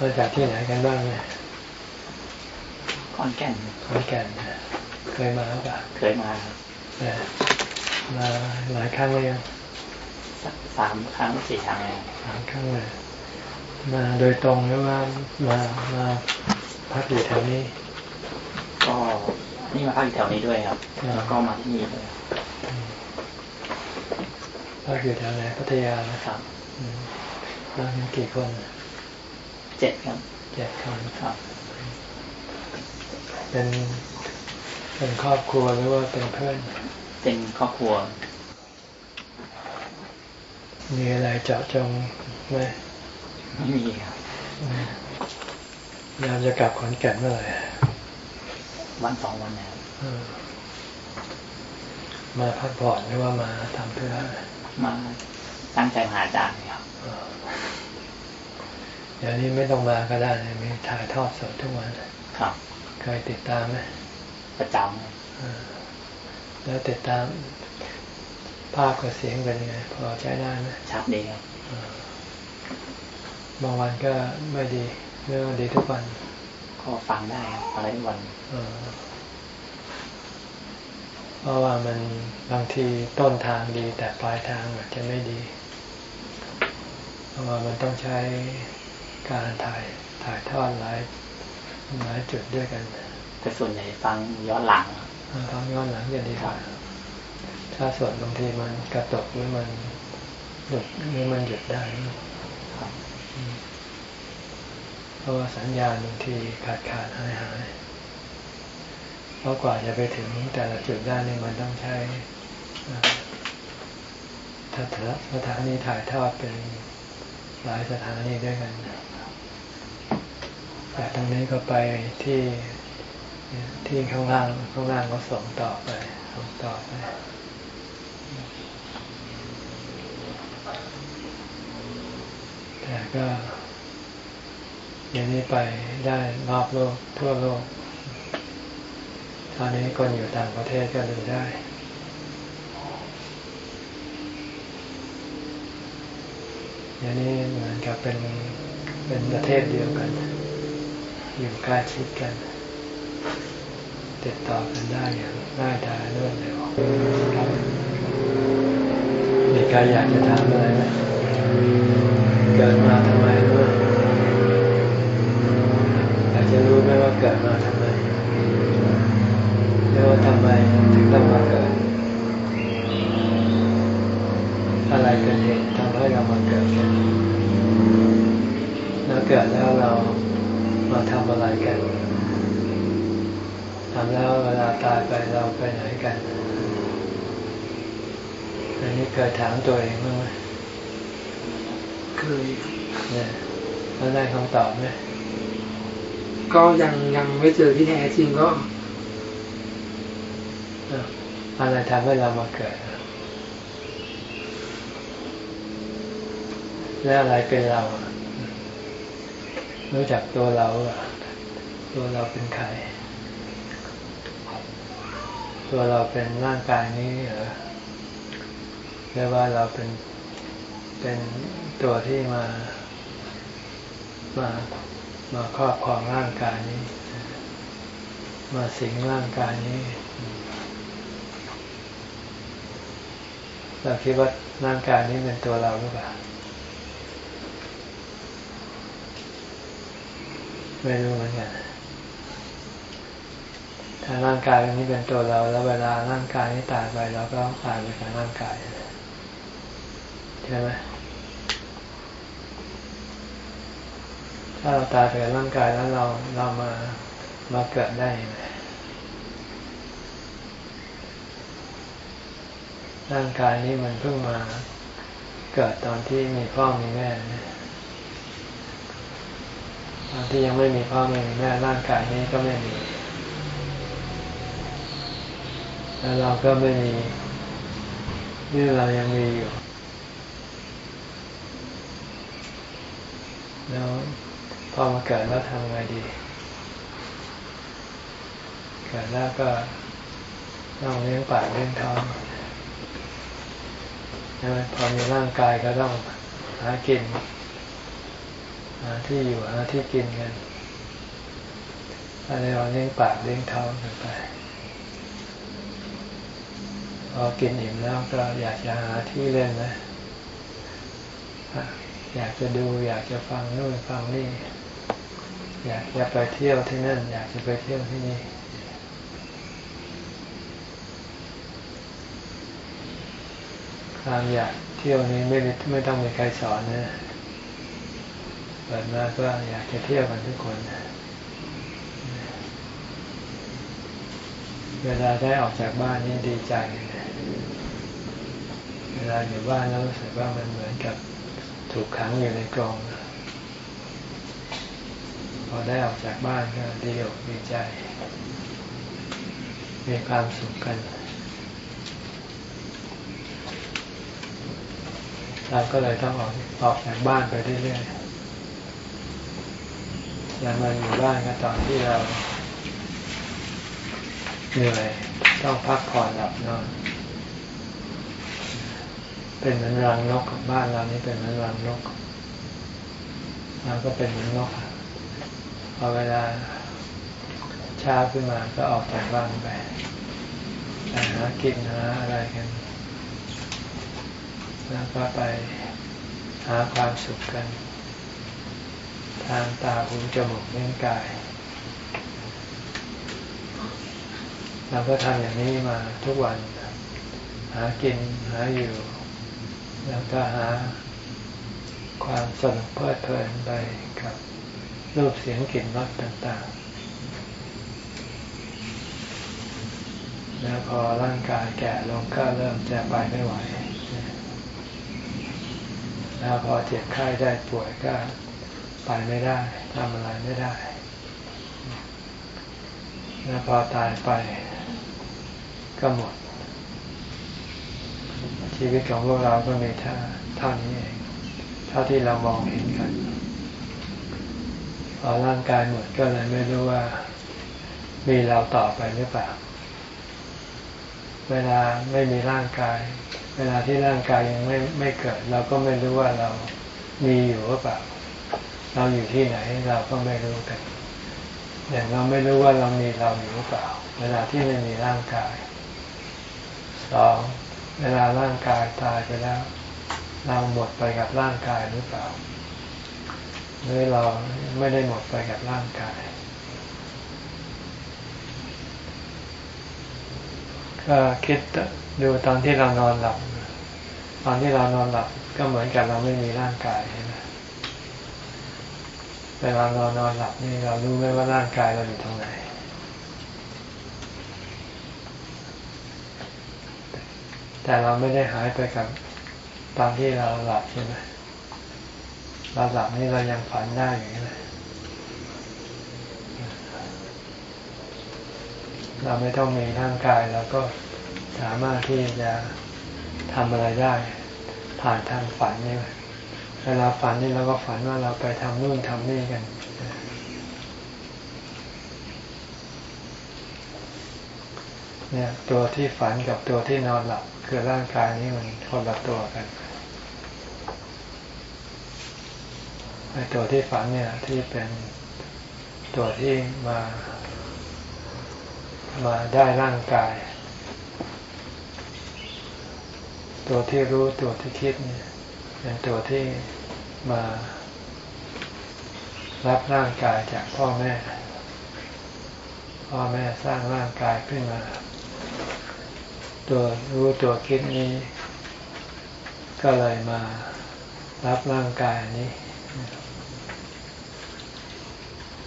มาจากที่ไหนกันบ้างเนี่ยขอนแก่นขอนแก่นเคยมาหรือเปล่าเคยมาครับมาหลายครั้งเลยยังสามครั้งสี่ครั้งเลยสามครั้งเลยมาโดยตรงหรือว่ามามาพักอยู่แถวนี้ ก็นี่มาพักอยู่แถวนี้ด้วยครับแล้วก็มาที่นี่ด้วยพักอยู่แถวไหนพัทยานะครับมากี่คน เจ็ดครับเจ็ดคนครับ เป็นเป็นครอบครัวหรือว่าเป็นเพื่อน เป็นครอบครัว มีอะไรเจาะจงไหมไม่มีครับยามจะกลับขอนแก่นเมื่อไหร่วันสองวันแล้วมาพักผ่อนหรือว่ามาทำเพื่อมาตั้งใจมาอาจารย์ครับ เดี๋ยวนี้ไม่ต้องมาก็ได้มีถ่ายทอดสดทุกวันครับเคยติดตามไหมประจำแล้วติดตามภาพกับเสียงเป็นไงพอใช้ได้ไหมชัดดีครับบางวันก็ไม่ดีเรื่องดีทุกวันก็ฟังได้อะไรทุกวันเพราะว่ามันบางทีต้นทางดีแต่ปลายทางอาจจะไม่ดี เพราะว่ามันต้องใช้ การถ่ายถ่ายทอดหลายหลายจุดด้วยกัน แต่ส่วนใหญ่ฟังย้อนหลังฟังย้อนหลังจะดีกว่าถ้าส่วนบางทีมันกระตกหรือมันหยุดหรือมันหยุดได้เพราะว่าสัญญาณบางทีขาดขาดหายหายเพราะกว่าจะไปถึงแต่ละจุดได้นี่มันต้องใช้ถ้าสถานีถ่ายทอดเป็นหลายสถานีด้วยกัน แต่ตรงนี้ก็ไปที่ที่ข้างล่างข้างล่างก็ส่งต่อไปส่งต่อไปแต่ก็อย่างนี้ไปได้รอบโลกทั่วโลกตอนนี้คนอยู่ต่างประเทศก็ดูได้อย่างนี้เหมือนกับเป็นเป็นประเทศเดียวกัน อยู่ใกล้ชิดกัน ติดต่อกันได้อย่างง่ายดายรวดเร็วมีใครอยากจะถามอะไรไหมเกิดมาทำไมรู้อยากจะรู้ไหมว่าเกิดมาทำไมแล้วทำไมถึงต้องมาเกิดอะไรเกิดเหตุทำให้เรามาเกิดกันแล้วเกิดแล้วเรา มาทำอะไรกันทำแล้วเวลาตายไปเราไปไหนกันอันนี้เคยถามตัวเองบ้างไหมเคยเนี่ยแล้วได้คำตอบไหมก็ยังยังไม่เจอที่แท้จริงก็อะไรทำให้เรามาเกิด แล้วอะไรเป็นเรา รู้จักตัวเรา ตัวเราเป็นใคร ตัวเราเป็นร่างกายนี้เหรอหรือว่าเราเป็นเป็นตัวที่มามามาครอบครองร่างกายนี้ มาสิงร่างกายนี้เราคิดว่าร่างกายนี้เป็นตัวเราหรือเปล่า ไม่รู้เหมือนกันถ้าร่างกายนี้เป็นตัวเรา แล้วเวลาร่างกายนี้ตายไปเราก็ตายไปกับร่างกายใช่ไหมถ้าเราตายไปกับร่างกายแล้วเราเรามามาเกิดได้ไหมร่างกายนี้มันเพิ่งมาเกิดตอนที่มีพ่อมีแม่ ตอนที่ยังไม่มีพ่อไม่มีแม่ร่างกายนี้ก็ไม่มี แล้วเราก็ไม่มีนี่เรายังมีอยู่ แล้วพอมาเกิดแล้วทำไงดี เกิดแล้วก็ต้องเลี้ยงปากเลี้ยงท้องใช่ไหมพอมีร่างกายก็ต้องหากิน หาที่อยู่หาที่กินกันอะไรเราเลี้ยงปากเลี้ยงท้องกันไป พอกินอิ่มแล้วก็อยากจะหาที่เล่นนะอยากจะดูอยากจะฟังนู่นฟังนี่ อยากจะไปเที่ยวที่นั่น อยากจะไปเที่ยวที่นี่ความอยากเที่ยวนี้ไม่ไม่ต้องมีใครสอนนะ เปิดมาก็อยากจะเที่ยวกันทุกคน เวลาได้ออกจากบ้านนี่ดีใจ เวลาอยู่บ้านแล้วรู้สึกว่ามันเหมือนกับถูกขังอยู่ในกรงพอได้ออกจากบ้านก็ดีอกดีใจ มีความสุขกัน เราก็เลยต้องออกออกจากบ้านไปเรื่อยๆ อย่างมาอยู่บ้านก็ตอนที่เราเหนื่อยต้องพักผ่อนหลับนอนเป็นเหมือนรังนกบ้านเรานี่เป็นเหมือนรังนกเราก็เป็นเหมือนนกพอเวลาเช้าขึ้นมาก็ออกจากบ้านไปหากินหาอะไรกัน แล้วก็ไปหาความสุขกัน ทางตาหูจมูกเล่นกาย เราก็ทำอย่างนี้มาทุกวัน หากินหาอยู่ แล้วก็หาความสนุกเพลิดเพลินไปกับรูปเสียงกลิ่นรสต่างๆ แล้วพอร่างกายแก่ลงก็เริ่มจะไปไม่ไหวแล้วพอเจ็บไข้ได้ป่วยก็ ไปไม่ได้ทำอะไรไม่ได้แล้วพอตายไปก็หมด ชีวิตของพวกเราก็มีท่าเท่านี้เองเท่าที่เรามองเห็นกัน พอร่างกายหมดก็เลยไม่รู้ว่า มีเราต่อไปหรือเปล่า เวลาไม่มีร่างกาย เวลาที่ร่างกายยังไม่ไม่เกิด เราก็ไม่รู้ว่าเรามีอยู่หรือเปล่า เราอยู่ที่ไหนเราก็ไม่รู้กัน อย่างเราไม่รู้ว่าเรามีเราอยู่หรือเปล่า เวลาที่ไม่มีร่างกายสองเวลาร่างกายตายไปแล้ว เราหมดไปกับร่างกายหรือเปล่าหรือเราไม่ได้หมดไปกับร่างกาย ก็คิดดูตอนที่เรานอนหลับ ตอนที่เรานอนหลับก็เหมือนกับเราไม่มีร่างกายใช่ไหม เวลาเรานอนหลับนี่เรารู้ไหมว่าร่างกายเราอยู่ตรงไหน แต่เราไม่ได้หายไปกับตอนที่เราหลับใช่ไหมเราหลับนี่เรายังฝันได้อยู่นะเราไม่ต้องมีร่างกายเราก็สามารถที่จะทำอะไรได้ ผ่านทางฝันนี่ เวลาฝันนี่เราก็ฝันว่าเราไปทำนู่นทำนี่กัน เนี่ยตัวที่ฝันกับตัวที่นอนหลับคือร่างกายนี้มันคนละตัวกันไอตัวที่ฝันเนี่ยที่เป็นตัวที่มา มาได้ร่างกาย ตัวที่รู้ตัวที่คิดเนี่ยเป็นตัวที่ มารับร่างกายจากพ่อแม่ พ่อแม่สร้างร่างกายขึ้นมา ตัวรู้ตัวคิดนี้ ก็เลยมารับร่างกายนี้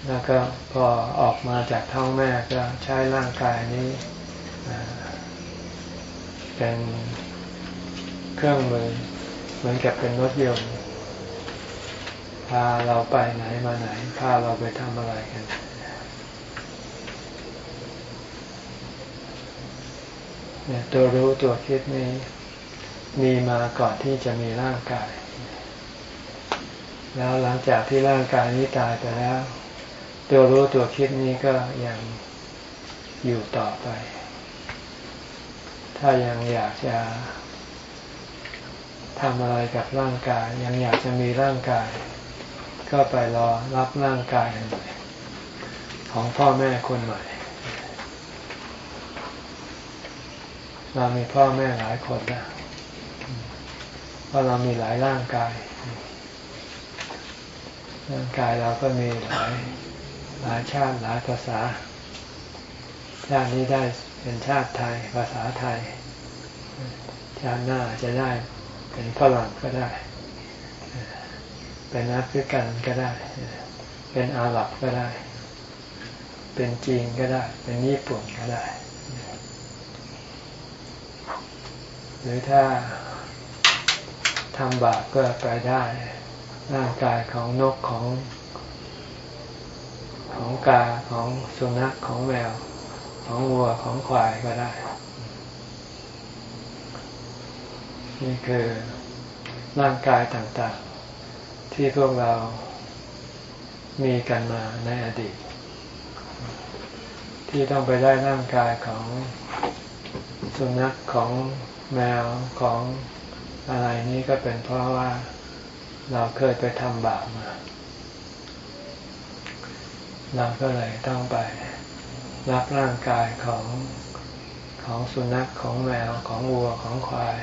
แล้วก็พอออกมาจากท้องแม่ก็ใช้ร่างกายนี้เป็นเครื่องมือเหมือนกับเป็นรถยนต์ พาเราไปไหนมาไหน พาเราไปทำอะไรกัน เนี่ยตัวรู้ตัวคิดนี้ มีมาก่อนที่จะมีร่างกาย แล้วหลังจากที่ร่างกายนี้ตายไปแล้ว ตัวรู้ตัวคิดนี้ก็ยังอยู่ต่อไป ถ้ายังอยากจะทำอะไรกับร่างกาย ยังอยากจะมีร่างกาย ก็ไปรอรับร่างกายใหม่ของพ่อแม่คนใหม่ เรามีพ่อแม่หลายคนนะเพราะเรามีหลายร่างกาย ร่างกายเราก็มีหลายหลายชาติหลายภาษา ชาตินี้ได้เป็นชาติไทย ภาษาไทย ชาติหน้าจะได้เป็นฝรั่งก็ได้ เป็นแอฟริกันก็ได้ เป็นอาหรับก็ได้ เป็นจีนก็ได้ เป็นญี่ปุ่นก็ได้ หรือถ้าทำบาปก็ไปได้ร่างกายของนกของ ของกาของสุนัขของแมว ของวัวของควายก็ได้ นี่คือร่างกายต่างๆ ที่พวกเรามีกันมาในอดีต ที่ต้องไปได้ร่างกายของสุนัขของแมวของอะไรนี้ก็เป็นเพราะว่าเราเคยไปทำบาปมา เราก็เลยต้องไปรับร่างกายของของสุนัขของแมวของวัวของควาย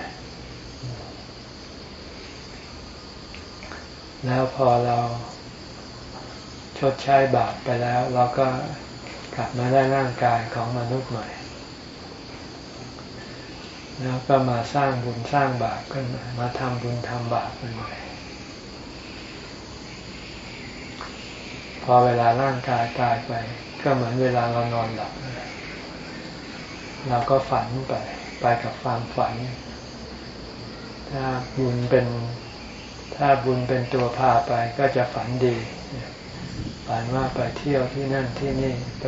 แล้วพอเราชดใช้บาปไปแล้ว เราก็กลับมาได้ร่างกายของมนุษย์ใหม่ แล้วก็มาสร้างบุญสร้างบาปขึ้นมาทำบุญทำบาปขึ้นมาพอเวลาร่างกายตายไป ก็เหมือนเวลาเรานอนหลับเราก็ฝันไป ไปกับความฝัน ถ้าบุญเป็น ถ้าบุญเป็นตัวพาไปก็จะฝันดี ฝันว่าไปเที่ยวที่นั่นที่นี่ไป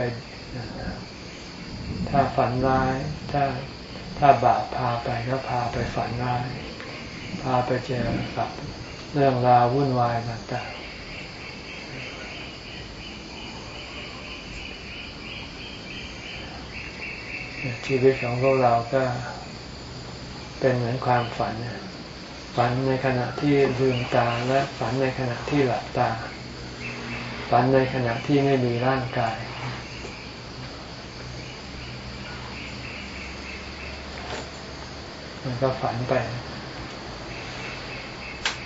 ถ้าฝันร้าย ถ้าถ้าบาปพาไปก็พาไปฝันร้าย พาไปเจอกับเรื่องราววุ่นวายต่างชีวิตของพวกเราก็เป็นเหมือนความฝัน ฝันในขณะที่ลืมตาและฝันในขณะที่หลับตา ฝันในขณะที่ไม่มีร่างกาย มันก็ฝันไป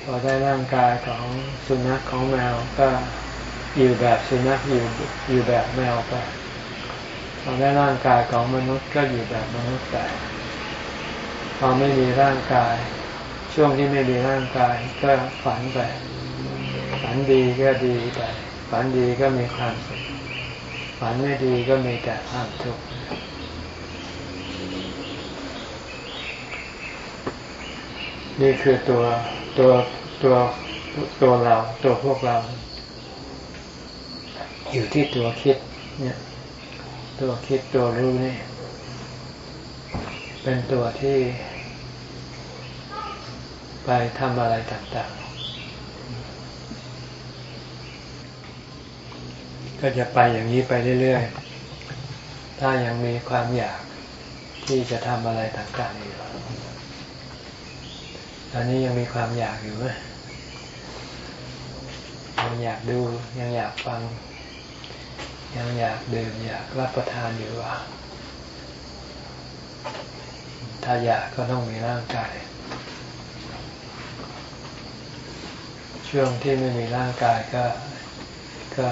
พอได้ร่างกายของสุนัขของแมวก็อยู่แบบสุนัขอยู่อยู่แบบแมวไปพอได้ร่างกายของมนุษย์ก็อยู่แบบมนุษย์ไปพอไม่มีร่างกาย ช่วงที่ไม่มีร่างกายก็ฝันไป ฝันดีก็ดีไป ฝันดีก็มีความสุข ฝันไม่ดีก็มีแต่ความทุกข์นี่คือตัวตัวตัวตัวเราตัวพวกเรา อยู่ที่ตัวคิดเนี่ยตัวคิดตัวรู้นี่ เป็นตัวที่ ไปทำอะไรต่างๆ ก็จะไปอย่างนี้ไปเรื่อยๆ ถ้ายังมีความอยากที่จะทำอะไรต่างๆอยู่ตอนนี้ยังมีความอยากอยู่ไหมยังอยากดูยังอยากฟัง ยังอยากดื่มอยากรับประทานอยู่ว่า ถ้าอยากก็ต้องมีร่างกาย ช่วงที่ไม่มีร่างกายก็ก็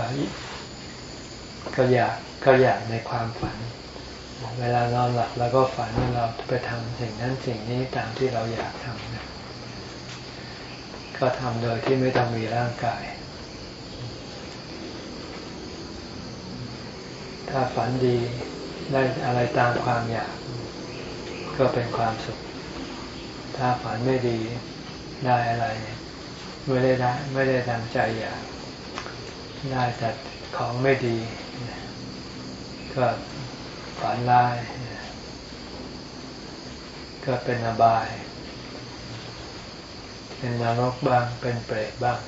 ก็อยากก็อยากในความฝัน เวลานอนหลับแล้วก็ฝันว่าเราไปทำสิ่งนั้นสิ่งนี้ตามที่เราอยากทำนะก็ทำโดยที่ไม่ต้องมีร่างกาย ถ้าฝันดีได้อะไรตามความอยาก ก็เป็นความสุข ถ้าฝันไม่ดีได้อะไร ไม่ได้ได้ไม่ได้ดังใจอยากได้แต่ของไม่ดี ก็ฝันร้ายก็เป็นอบาย เป็นนรกบ้าง เป็นเปรตบ้าง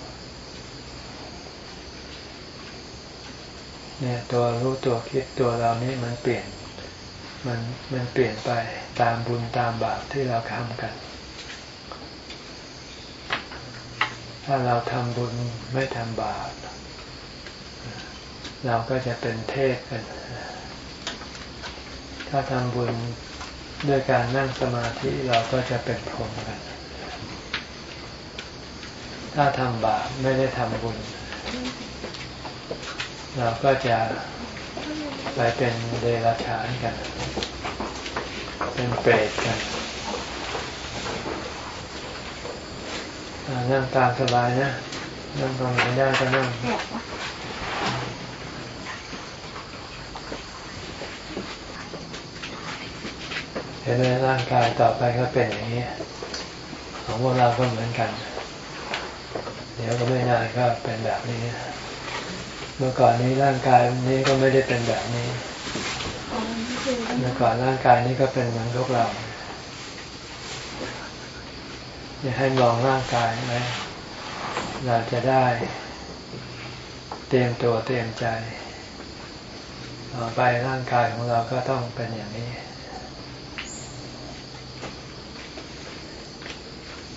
เนี่ยตัวรู้ตัวคิดตัวเรานี่มันเปลี่ยน มันมันเปลี่ยนไปตามบุญตามบาปที่เราทำกัน ฉ ถ้าเราทำบุญไม่ทำบาปเราก็จะเป็นเทพกัน ถ้าทำบุญด้วยการนั่งสมาธิเราก็จะเป็นพรหมกัน ถ้าทำบาปไม่ได้ทำบุญ เราก็จะไปเป็นเดรัจฉานกัน เป็นเปรตกัน นั่งตามสบายนะนั่งตรงไหนได้ก็นั่งเห็นไหมร่างกายต่อไปก็เป็นอย่างนี้ ของพวกเราก็เหมือนกัน เดี๋ยวก็ไม่นานก็เป็นแบบนี้ เมื่อก่อนนี้ร่างกายนี้ก็ไม่ได้เป็นแบบนี้ เมื่อก่อนร่างกายนี้ก็เป็นเหมือนพวกเรา ยากให้มองร่างกายไหมเราจะได้เตรียมตัวเตรียมใจต่อไปร่างกายของเราก็ต้องเป็นอย่างนี้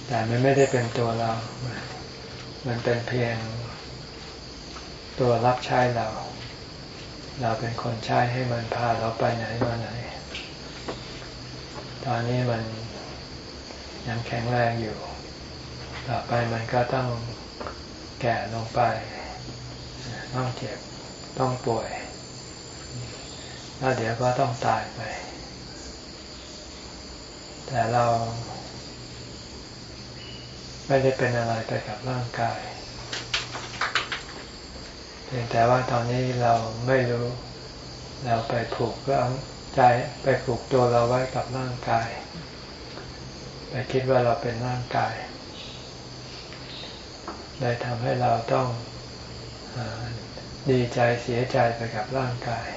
แต่มันไม่ได้เป็นตัวเรา มันเป็นเพียงตัวรับใช้เรา เราเป็นคนใช้ให้มันพาเราไปไหนมาไหน ตอนนี้มัน ยังแข็งแรงอยู่ ต่อไปมันก็ต้องแก่ลงไป ต้องเจ็บ ต้องป่วย แล้วเดี๋ยวก็ต้องตายไป แต่เรา ไม่ได้เป็นอะไรไปกับร่างกายเพียงแต่ว่าตอนนี้เราไม่รู้ เราไปผูกร่างใจไปผูกตัวเราไว้กับร่างกาย ไปคิดว่าเราเป็นร่างกายเลยทำให้เราต้องอดีใจเสียใจไปกับร่างกาย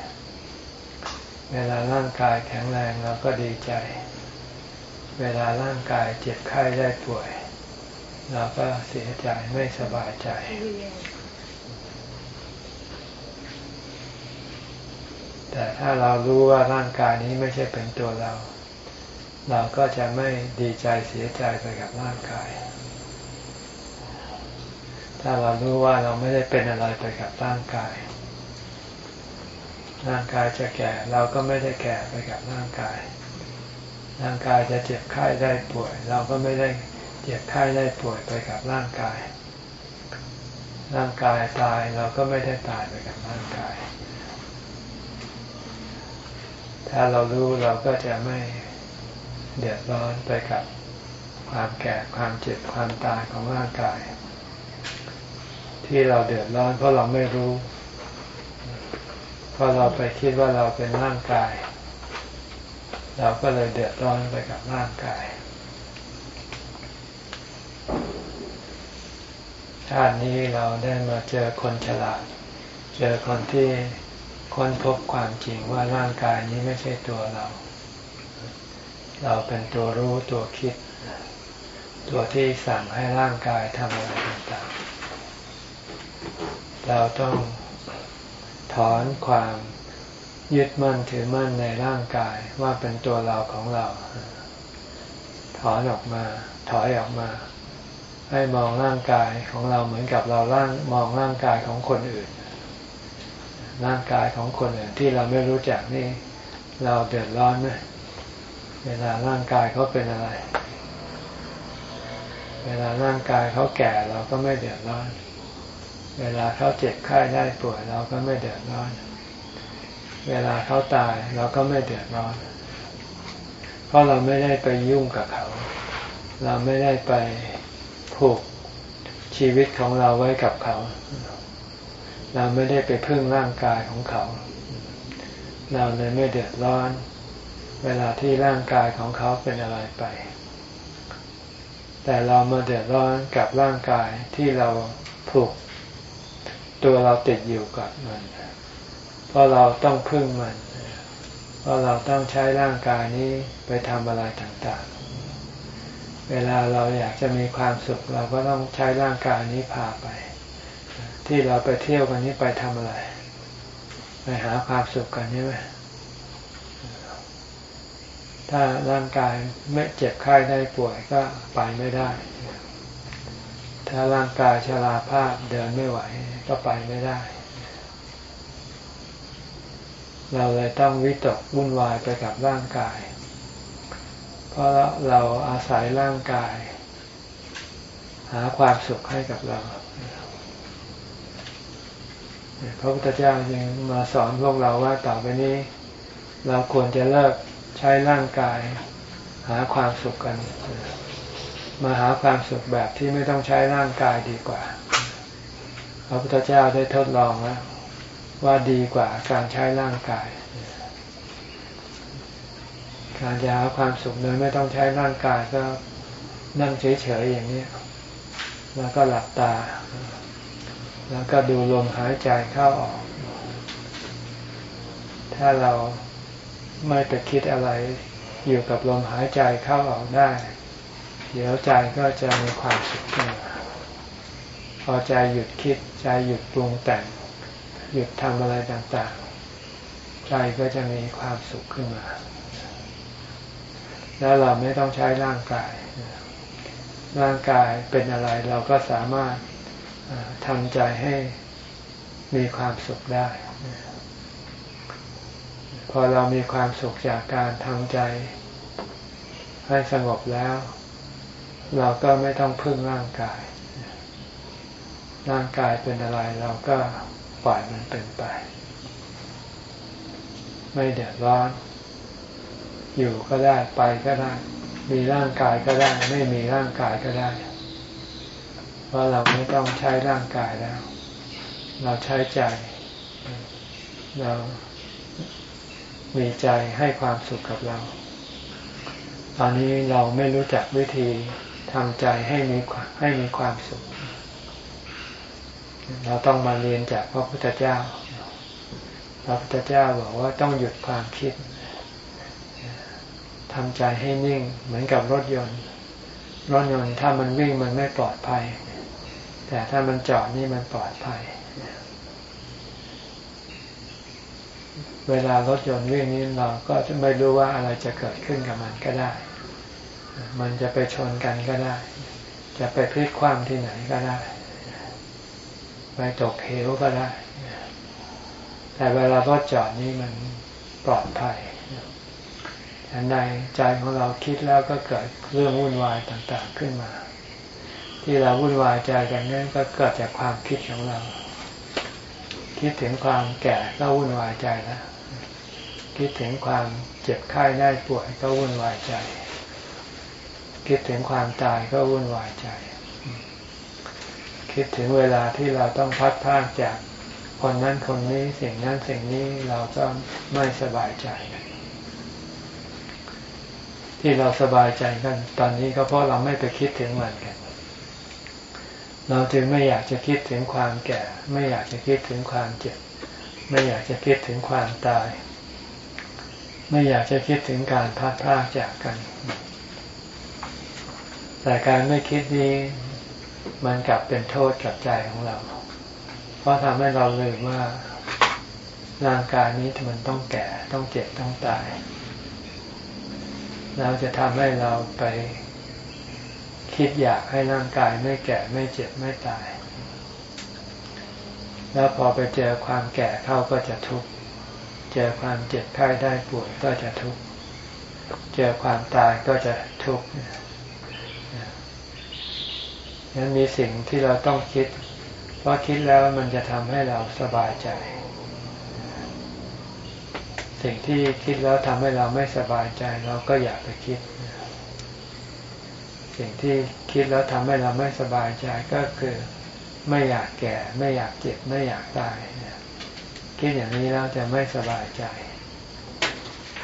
เวลาร่างกายแข็งแรงเราก็ดีใจ เวลาร่างกายเจ็บไข้ได้ป่วย เราก็เสียใจไม่สบายใจแต่ถ้าเรารู้ว่าร่างกายนี้ไม่ใช่เป็นตัวเรา เราก็จะไม่ดีใจเสียใจไปกับร่างกาย ถ้าเรารู้ว่าเราไม่ได้เป็นอะไรไปกับร่างกาย ร่างกายจะแก่เราก็ไม่ได้แก่ไปกับร่างกาย ร่างกายจะเจ็บไข้ได้ป่วย เราก็ไม่ได้เจ็บไข้ได้ป่วยไปกับร่างกาย ร่างกายตายเราก็ไม่ได้ตายไปกับร่างกาย ถ้าเรารู้เราก็จะไม่ เดือดร้อนไปกับความแก่ความเจ็บความตายของร่างกาย ที่เราเดือดร้อนเพราะเราไม่รู้ เพราะเราไปคิดว่าเราเป็นร่างกาย เราก็เลยเดือดร้อนไปกับร่างกาย ชาตินี้เราได้มาเจอคนฉลาด เจอคนที่ค้นพบความจริงว่าร่างกายนี้ไม่ใช่ตัวเรา เราเป็นตัวรู้ตัวคิด ตัวที่สั่งให้ร่างกายทำอะไรต่างๆ เราต้องถอนความยึดมั่นถือมั่นในร่างกายว่าเป็นตัวเราของเรา ถอนออกมา ถอยออกมา ให้มองร่างกายของเราเหมือนกับเราร่างมองร่างกายของคนอื่น ร่างกายของคนอื่นที่เราไม่รู้จักนี่ เราเดือดร้อนไหม เวลาร่างกายเขาเป็นอะไร เวลาร่างกายเขาแก่เราก็ไม่เดือดร้อน เวลาเขาเจ็บไข้ได้ป่วยเราก็ไม่เดือดร้อน เวลาเขาตายเราก็ไม่เดือดร้อน เพราะเราไม่ได้ไปยุ่งกับเขา เราไม่ได้ไปผูกชีวิตของเราไว้กับเขา เราไม่ได้ไปพึ่งร่างกายของเขา เราเลยไม่เดือดร้อน เวลาที่ร่างกายของเขาเป็นอะไรไป แต่เรามาเดือดร้อนกับร่างกายที่เราผูก ตัวเราติดอยู่กับมัน เพราะเราต้องพึ่งมัน เพราะเราต้องใช้ร่างกายนี้ไปทำอะไรต่างๆ เวลาเราอยากจะมีความสุข เราก็ต้องใช้ร่างกายนี้พาไป ที่เราไปเที่ยวกันนี้ไปทำอะไร ไปหาความสุขกันใช่ไหม ถ้าร่างกายไม่เจ็บไข้ได้ป่วยก็ไปไม่ได้ ถ้าร่างกายชราภาพเดินไม่ไหว ก็ไปไม่ได้ เราเลยต้องวิตกวุ่นวายไปกับร่างกาย เพราะเราอาศัยร่างกาย หาความสุขให้กับเราพระพุทธเจ้าจึงมาสอนพวกเราว่าต่อไปนี้ เราควรจะเลิก ใช้ร่างกายหาความสุขกัน มาหาความสุขแบบที่ไม่ต้องใช้ร่างกายดีกว่า พระพุทธเจ้าได้ทดลองแล้วว่าดีกว่าการใช้ร่างกาย การจะหาความสุขโดยไม่ต้องใช้ร่างกายก็นั่งเฉยๆอย่างนี้ แล้วก็หลับตา แล้วก็ดูลมหายใจเข้าออก ถ้าเรา ไม่ไปคิดอะไร อยู่กับลมหายใจเข้าออกได้ เดี๋ยวใจก็จะมีความสุขขึ้นมาพอใจหยุดคิดใจหยุดปรุงแต่ง หยุดทำอะไรต่างๆ ใจก็จะมีความสุขขึ้นมา แล้วเราไม่ต้องใช้ร่างกาย ร่างกายเป็นอะไรเราก็สามารถทำใจให้มีความสุขได้ พอเรามีความสุขจากการทำใจ ให้สงบแล้ว เราก็ไม่ต้องพึ่งร่างกาย ร่างกายเป็นอะไร เราก็ปล่อยมันเป็นไป ไม่เดือดร้อน อยู่ก็ได้ไปก็ได้ มีร่างกายก็ได้ ไม่มีร่างกายก็ได้เพราะเราไม่ต้องใช้ร่างกายแล้ว เราใช้ใจ เรา มีใจให้ความสุขกับเรา ตอนนี้เราไม่รู้จักวิธีทำใจให้มีให้มีความสุข เราต้องมาเรียนจากพระพุทธเจ้า พระพุทธเจ้าบอกว่าต้องหยุดความคิดทำใจให้นิ่งเหมือนกับรถยนต์ รถยนต์ถ้ามันวิ่งมันไม่ปลอดภัย แต่ถ้ามันจอดนี่มันปลอดภัย เวลารถยนต์วิ่งนี้เราก็จะไม่รู้ว่าอะไรจะเกิดขึ้นกับมันก็ได้ มันจะไปชนกันก็ได้ จะไปพลิกคว่ำที่ไหนก็ได้ ไปตกเหวก็ได้ แต่เวลารถจอดนี่มันปลอดภัยในใจของเราคิดแล้วก็เกิดเรื่องวุ่นวายต่างๆขึ้นมา ที่เราวุ่นวายใจกันนั่นก็เกิดจากความคิดของเรา คิดถึงความแก่ก็วุ่นวายใจแล้ว คิดถึงความเจ็บไข้ได้ป่วยก็วุ่นวายใจ คิดถึงความตายก็วุ่นวายใจ คิดถึงเวลาที่เราต้องพัดพากจากคนนั้นคนนี้สิ่งนั้นสิ่งนี้เราก็ไม่สบายใจ ที่เราสบายใจกัน ตอนนี้ก็เพราะเราไม่ไปคิดถึงมันกัน เราจึงไม่อยากจะคิดถึงความแก่ ไม่อยากจะคิดถึงความเจ็บ ไม่อยากจะคิดถึงความตาย ไม่อยากจะคิดถึงการพัดพลากจากกัน แต่การไม่คิดนี้มันกลับเป็นโทษกับใจของเรา เพราะทำให้เราลืมว่าร่างกายนี้มันต้องแก่ต้องเจ็บต้องตาย เราจะทำให้เราไปคิดอยากให้ร่างกายไม่แก่ไม่เจ็บไม่ตาย แล้วพอไปเจอความแก่เข้าก็จะทุกข์ เจอความเจ็บไข้ได้ป่วยก็จะทุกข์ เจอความตายก็จะทุกข์นั้นมีสิ่งที่เราต้องคิด เพราะคิดแล้วมันจะทำให้เราสบายใจ สิ่งที่คิดแล้วทำให้เราไม่สบายใจ เราก็อยากไปคิด สิ่งที่คิดแล้วทำให้เราไม่สบายใจก็คือ ไม่อยากแก่ ไม่อยากเจ็บ ไม่อยากตาย คิดอย่างนี้แล้วจะไม่สบายใจ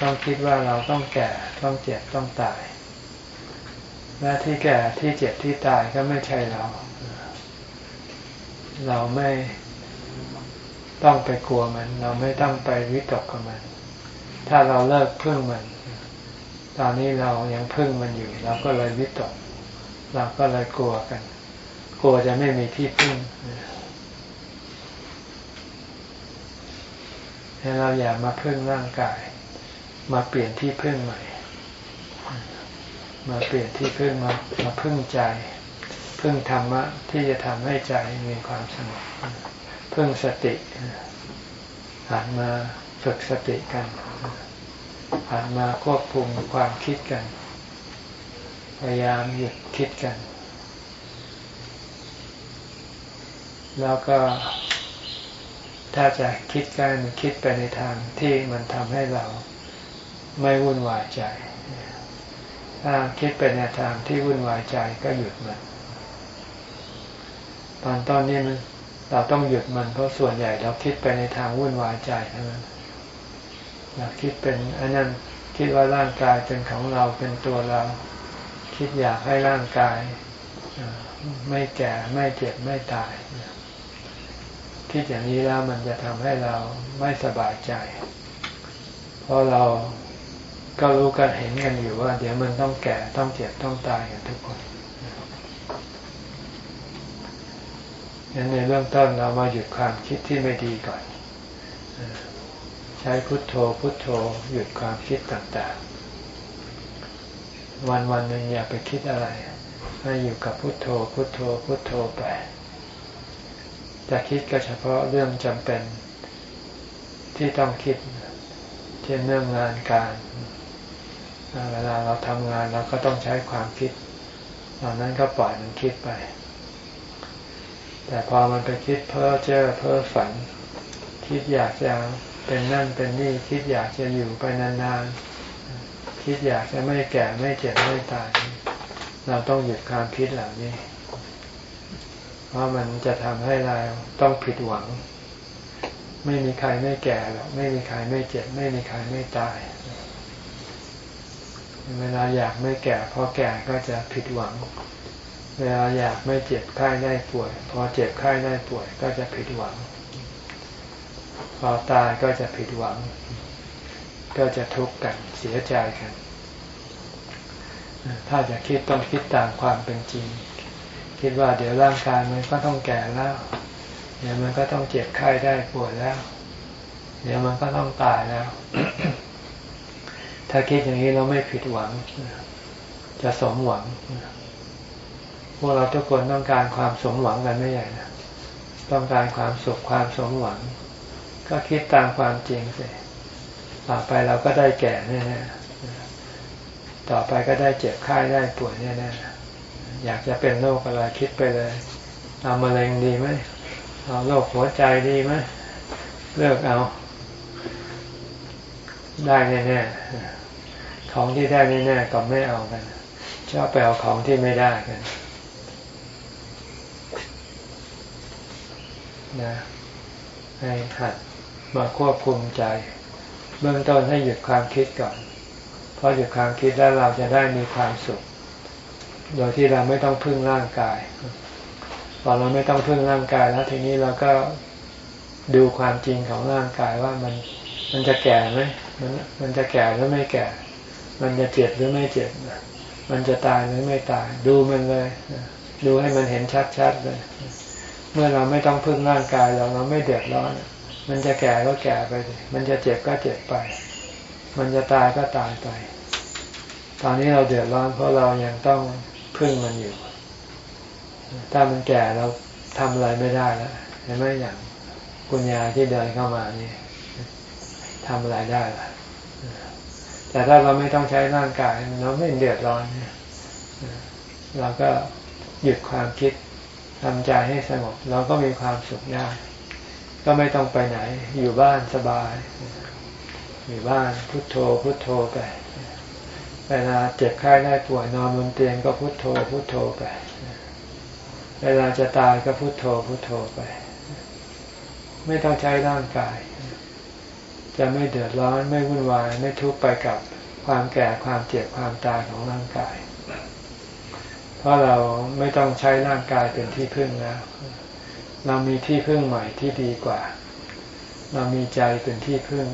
ต้องคิดว่าเราต้องแก่ต้องเจ็บต้องตายและที่แก่ที่เจ็บที่ตายก็ไม่ใช่เรา เราไม่ต้องไปกลัวมัน เราไม่ต้องไปวิตกกับมัน ถ้าเราเลิกพึ่งมัน ตอนนี้เรายังพึ่งมันอยู่ เราก็เลยวิตก เราก็เลยกลัวกัน กลัวจะไม่มีที่พึ่งใเราอย่ามาพึ่งร่างกาย มาเปลี่ยนที่พึ่งใหม่ มาเปลี่ยนที่พึ่งมามาพึ่งใจ พึ่งธรรมะที่จะทำให้ใจมีความสงบพึ่งสติหันมาฝึกสติกันหันมาควบคุมความคิดกัน พยายามหยุดคิดกัน แล้วก็ ถ้าจะคิดกันคิดไปในทางที่มันทำให้เราไม่วุ่นวายใจ ถ้าคิดไปในทางที่วุ่นวายใจก็หยุดมัน ตอนตอนนี้มันเราต้องหยุดมันเพราะส่วนใหญ่เราคิดไปในทางวุ่นวายใจเท่านั้นเราคิดเป็นอันนั้นคิดว่าร่างกายเป็นของเราเป็นตัวเรา คิดอยากให้ร่างกาย ไม่แก่ไม่เจ็บไม่ตาย คิดอย่างนี้แล้วมันจะทำให้เราไม่สบายใจ เพราะเราก็รู้กันเห็นกันอยู่ว่า เดี๋ยวมันต้องแก่ต้องเจ็บต้องตายกันทุกคนงั้นในเรื่องต้นเรามาหยุดความคิดที่ไม่ดีก่อน ใช้พุทโธพุทโธหยุดความคิดต่างๆ วันวันหนึ่งอย่าไปคิดอะไร ให้อยู่กับพุทโธพุทโธพุทโธไป จะคิดก็เฉพาะเรื่องจำเป็นที่ต้องคิดเช่นเรื่องงานการเวลาเราทำงานเราก็ต้องใช้ความคิดตอนนั้นก็ปล่อยมันคิดไป แต่พอมันไปคิดเพ้อเจ้อเพ้อฝัน คิดอยากจะเป็นนั่นเป็นนี่คิดอยากจะอยู่ไปนานๆคิดอยากจะไม่แก่ไม่เจ็บไม่ตายเราต้องหยุดความคิดเหล่านี้ ราะมันจะทำให้เราต้องผิดหวัง ไม่มีใครไม่แก่หรอกไม่มีใครไม่เจ็บ ไม่มีใครไม่ตาย เวลาอยากไม่แก่พอแก่ก็จะผิดหวัง เวลาอยากไม่เจ็บไข้ได้ป่วย พอเจ็บไข้ได้ป่วยก็จะผิดหวัง พอตายก็จะผิดหวัง ก็จะทุกข์กันเสียใจกัน ถ้าจะคิดต้องคิดตามความเป็นจริง คิดว่าเดี๋ยวร่างกายมันก็ต้องแก่แล้ว เดี๋ยวมันก็ต้องเจ็บไข้ได้ป่วยแล้ว เดี๋ยวมันก็ต้องตายแล้ว ถ้าคิดอย่างนี้เราไม่ผิดหวัง จะสมหวัง พวกเราทุกคนต้องการความสมหวังกันไม่ใหญ่นะ ต้องการความสุขความสมหวัง ก็คิดตามความจริงสิต่อไปเราก็ได้แก่แน่ๆต่อไปก็ได้เจ็บไข้ได้ป่วยแน่ๆ อยากจะเป็นโรคอะไรคิดไปเลยเอามะเร็งดีไหมเอาโรคหัวใจดีไหมเลือกเอา ได้แน่ๆของที่ได้แน่ๆก็ไม่เอากันชอบไปเอาของที่ไม่ได้กันนะให้หัดมาควบคุมใจ เบื้องต้นให้หยุดความคิดก่อน เพราะหยุดความคิดแล้วเราจะได้มีความสุข โดยที่เราไม่ต้องพึ่งร่างกายพอเราไม่ต้องพึ่งร่างกายแล้วทีนี้เราก็ดูความจริงของร่างกายว่ามันมันจะแก่ไหมมันมันจะแก่หรือไม่แก่ มันจะเจ็บหรือไม่เจ็บมันจะตายหรือไม่ตาย ดูมันเลย ดูให้มันเห็นชัดๆเลย เมื่อเราไม่ต้องพึ่งร่างกายเราเราไม่เดือดร้อน มันจะแก่ก็แก่ไป มันจะเจ็บก็เจ็บไป มันจะตายก็ตายไป ตอนนี้เราเดือดร้อนเพราะเรายังต้อง พึ่งมันอยู่ ถ้ามันแก่เราทำอะไรไม่ได้แล้วเห็นไหมอย่างคุณยายที่เดินเข้ามานี่ทำอะไรได้ล่ะ แต่ถ้าเราไม่ต้องใช้ร่างกายเราไม่เดือดร้อนเราก็หยุดความคิดทำใจให้สงบ เราก็มีความสุขได้ก็ไม่ต้องไปไหน อยู่บ้านสบาย อยู่บ้านพุโทโธพุโทโธไป เวลาเจ็บไข้ได้ป่วยนอนบนเตียงก็พุโทโธพุโทโธไป เวลาจะตายก็พุโทโธพุโทโธไป ไม่ต้องใช้ร่างกาย จะไม่เดือดร้อนไม่วุ่นวายไม่ทุกข์ไปกับความแก่ความเจ็บความตายของร่างกาย เพราะเราไม่ต้องใช้ร่างกายเป็นที่พึ่งแล้วเรามีที่พึ่งใหม่ที่ดีกว่า เรามีใจเป็นที่พึ่ง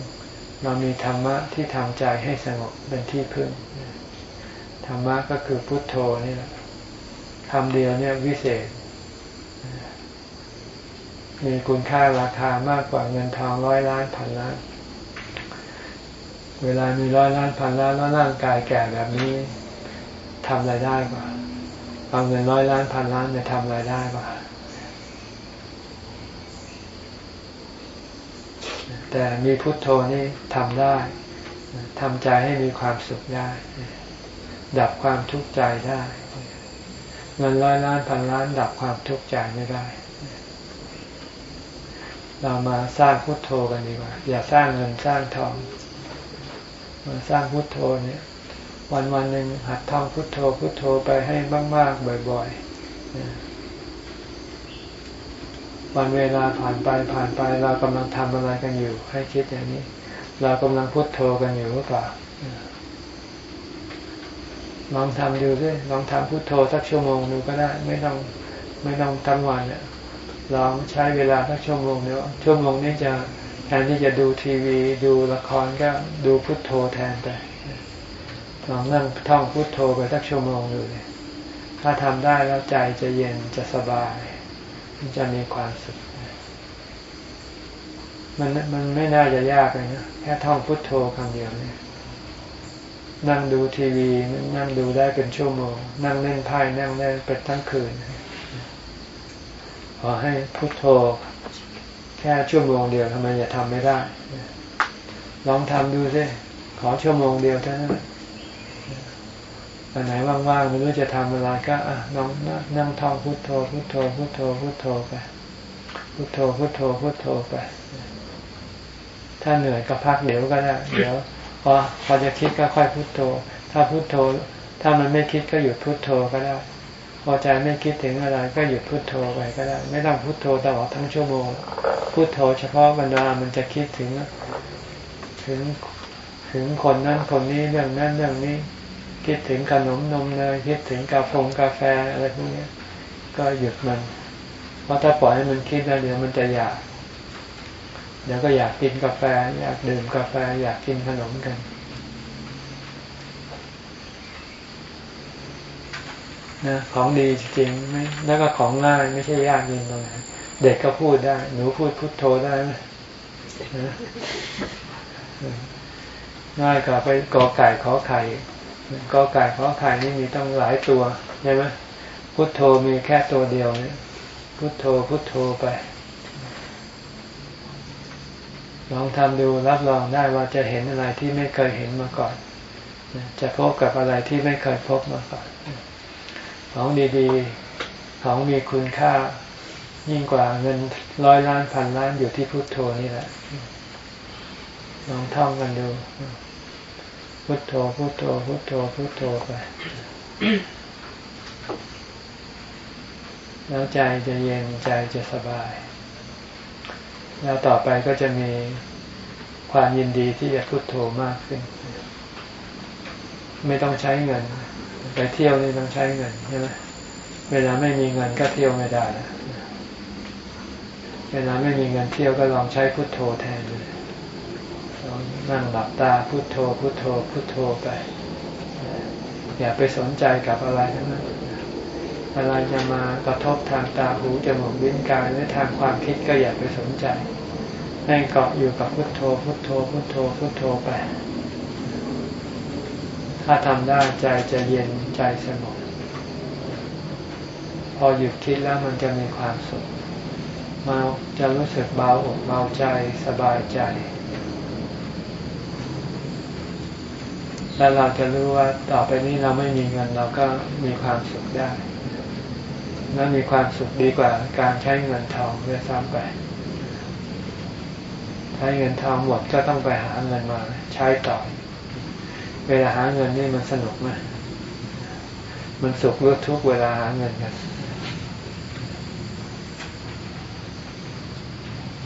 เรามีธรรมะที่ทำใจให้สงบเป็นที่พึ่ง ธรรมะก็คือพุทโธนี่แหละคำเดียวเนี่ยวิเศษ มีคุณค่าราคามากกว่าเงินทองร้อยล้านพันล้าน เวลามีร้อยล้านพันล้านแล้วร่างกายแก่แบบนี้ทำอะไรได้กว่าเอาเงินร้อยล้านพันล้านจะทำอะไรได้ป่ะ แต่มีพุทโธนี่ทำได้ทำใจให้มีความสุขได้ ดับความทุกข์ใจได้เงินร้อยล้านพันล้านดับความทุกข์ใจไม่ได้ เรามาสร้างพุทโธกันดีกว่า อย่าสร้างเงินสร้างทองมาสร้างพุทโธเนี่ย วันวันหนึ่งหัดท่องพุทโธพุทโธไปให้มากๆบ่อยๆ วันเวลาผ่านไปผ่านไปเรากำลังทำอะไรกันอยู่ ให้คิดอย่างนี้ เรากำลังพุโทโธกันอยู่หรือเปล่าลองทำดูด้วยลองทำพุโทโธสักชั่วโมงดูก็ได้ ไม่ต้องไม่ต้องทั้งวันเนี่ยลองใช้เวลาสักชั่วโมงเดียวชั่วโมงนี้จะแทนที่จะดูทีวี ดูละครก็ดูพุโทโธแทนไปลองนั่งท่องพุโทโธไปสักชั่วโมงดูเลยถ้าทำได้แล้วใจจะเย็นจะสบาย จะมีความสุขมันมันไม่น่าจะยากเลยนะแค่ท่องพุทโธคำเดียวเนี่ยนั่งดูทีวีนั่งดูได้เป็นชั่วโมง นั่งเล่นไพ่นั่งเล่นเป็นทั้งคืนขอให้พุทโธ แค่ชั่วโมงเดียวทำไมจะทำไม่ได้ ลองทำดูสิขอชั่วโมงเดียวเท่านั้น อันไหนว่างๆไม่รู้จะทำอะไรก็อะลองนั่งท่องพุทโธพุทโธพุทโธพุทโธไปพุทโธพุทโธพุทโธไป ถ้าเหนื่อยก็พักเดี๋ยวก็ได้เดี๋ยวพอพอจะคิดก็ค่อยพุทโธ ถ้าพุทโธ ถ้ามันไม่คิดก็หยุดพุทโธก็ได้ พอใจไม่คิดถึงอะไรก็หยุดพุทโธไปก็ได้ ไม่ต้องพุทโธตลอดทั้งชั่วโมง พุทโธเฉพาะบรรดามันจะคิดถึง ถึงถึงคนนั้นคนนี้เรื่องนั้นเรื่องนี้ คิดถึงขนมนมเนยคิดถึงกาแฟกาแฟอะไรพวกนี้ก็หยุดมัน เพราะถ้าปล่อยให้มันคิดแล้วเดี๋ยวมันจะอยาก เดี๋ยวก็อยากกินกาแฟ อยากดื่มกาแฟ อยากกินขนมกันนะของดีจริงไม่แล้วก็ของง่ายไม่ใช่ยากยินตรงไหนเด็กก็พูดได้ หนูพูดพุทโธได้ไหมง่ายกว่าไปกอไก่ขอไข่ กอไก่ขอไข่นี่มีต้องหลายตัวใช่ไหมพุทโธมีแค่ตัวเดียวเนี่ยพุทโธพุทโธไป ลองทำดูรับรองได้ว่าจะเห็นอะไรที่ไม่เคยเห็นมาก่อน จะพบกับอะไรที่ไม่เคยพบมาก่อน ของดีๆ ของมีคุณค่ายิ่งกว่าเงินร้อยล้านพันล้านอยู่ที่พุทโธนี่แหละ ลองท่องกันดู พุทโธพุทโธพุทโธพุทโธไป แล้วใจจะเย็นใจจะสบาย แล้วต่อไปก็จะมีความยินดีที่จะพุทโธมากขึ้น ไม่ต้องใช้เงิน ไปเที่ยวนี่ต้องใช้เงินใช่ไหมเวลาไม่มีเงินก็เที่ยวไม่ได้ เวลาไม่มีเงินเที่ยวก็ลองใช้พุทโธแทนเลยลอง นั่งหลับตาพุโทโธพุโทโธพุโทโธไป อย่าไปสนใจกับอะไรทั้งนั้นอะไรจะมากระทบทางตาหูจมูกลิ้นกายหรือทางความคิดก็อย่าไปสนใจให้เกาะอยู่กับพุทโธ พุทโธ พุทโธ พุทโธไป ถ้าทำได้ใจจะเย็นใจสงบ พอหยุดคิดแล้วมันจะมีความสุข มาจะรู้สึกเบาอกเบาใจสบายใจ แล้วเราจะรู้ว่าต่อไปนี้เราไม่มีเงินเราก็มีความสุขได้ และมีความสุขดีกว่าการใช้เงินทองเพื่อซ้ำไป ใช้เงินทองหมดก็ต้องไปหาเงินมาใช้ต่อ เวลาหาเงินนี่มันสนุกไหมมันสุขหรือทุกเวลาหาเงินกัน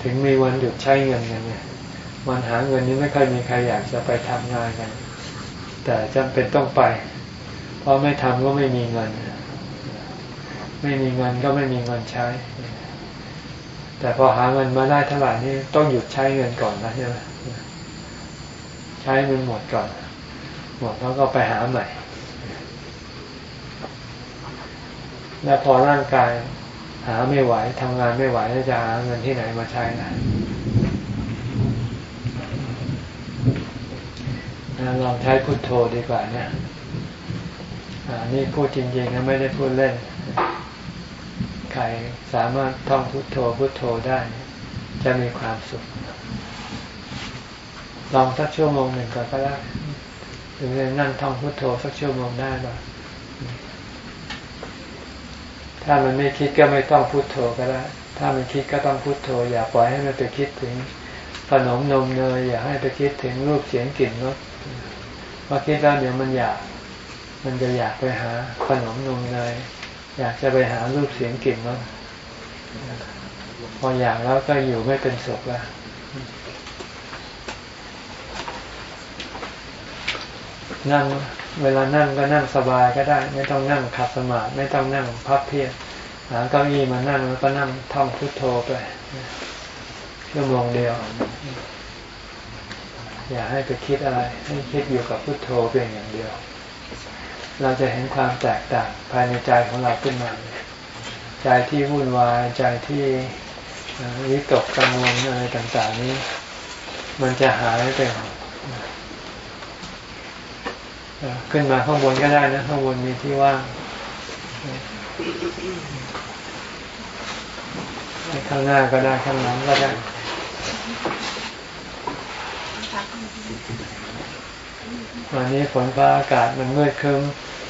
ถึงมีวันหยุดใช้เงินกันเนี่ยวันหาเงินนี้ไม่ค่อยมีใครอยากจะไปทำงานกัน แต่จำเป็นต้องไป เพราะไม่ทำก็ไม่มีเงิน ไม่มีเงินก็ไม่มีเงินใช้ แต่พอหาเงินมาได้เท่าไหร่นี่ต้องหยุดใช้เงินก่อนนะใช่ไหมใช้มันหมดก่อน หมดแล้วก็ไปหาใหม่ แล้วพอร่างกายหาไม่ไหวทำงานไม่ไหวจะหาเงินที่ไหนมาใช้นะ ลองใช้พุทโธดีกว่าเนี่ยนี่พูดจริงๆนะไม่ได้พูดเล่น ใครสามารถท่องพุทโธพุทโธได้ จะมีความสุข ลองสักชั่วโมงหนึ่งก่อนก็ได้หรือนั่งท่องพุทโธสักชั่วโมงได้ป่ะถ้ามันไม่คิดก็ไม่ต้องพุทโธก็ได้ ถ้ามันคิดก็ต้องพุทโธ อย่าปล่อยให้มันไปคิดถึงขนมนมเนยอย่าให้ไปคิดถึงรูปเสียงกลิ่นรส พอคิดแล้วเดี๋ยวมันอยาก มันจะอยากไปหาขนมนมเนยอยากจะไปหารูปเสียงกลิ่นรสพออยากแล้วก็อยู่ไม่เป็นสุขแล้วนั่งเวลานั่งก็นั่งสบายก็ได้ ไม่ต้องนั่งขัดสมาธิไม่ต้องนั่งพับเพียบหาเก้าอี้มานั่งแล้วก็นั่งท่องพุทโธไปชั่วโมงเดียว อย่าให้ไปคิดอะไร ให้คิดอยู่กับพุทโธเพียงอย่างเดียว เราจะเห็นความแตกต่างภายในใจของเราขึ้นมาใจที่วุ่นวายใจที่วิตกกังวลอะไรต่างๆนี้ มันจะหายไปขึ้นมาข้างบนก็ได้นะข้างบนมีที่ว่างข้างหน้าก็ได้ข้างหลังก็ได้ วันนี้ฝนฟ้าอากาศมันมืดครึ้ม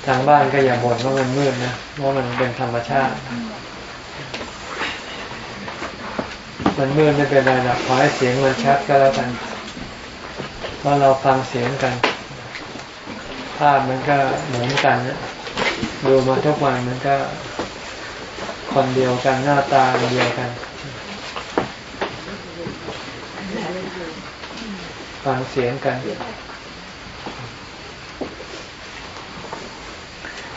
ทางบ้านก็อย่าบ่นว่ามันมืดนะเพราะมันเป็นธรรมชาติ มันมืดไม่เป็นไรหรอกขอให้เสียงมันชัดก็แล้วกันเพราะเราฟังเสียงกัน ภาพมันก็เหมือนกันดูมาทุกวันมันก็คนเดียวกันหน้าตาเดียวกัน ฟังเสียงกัน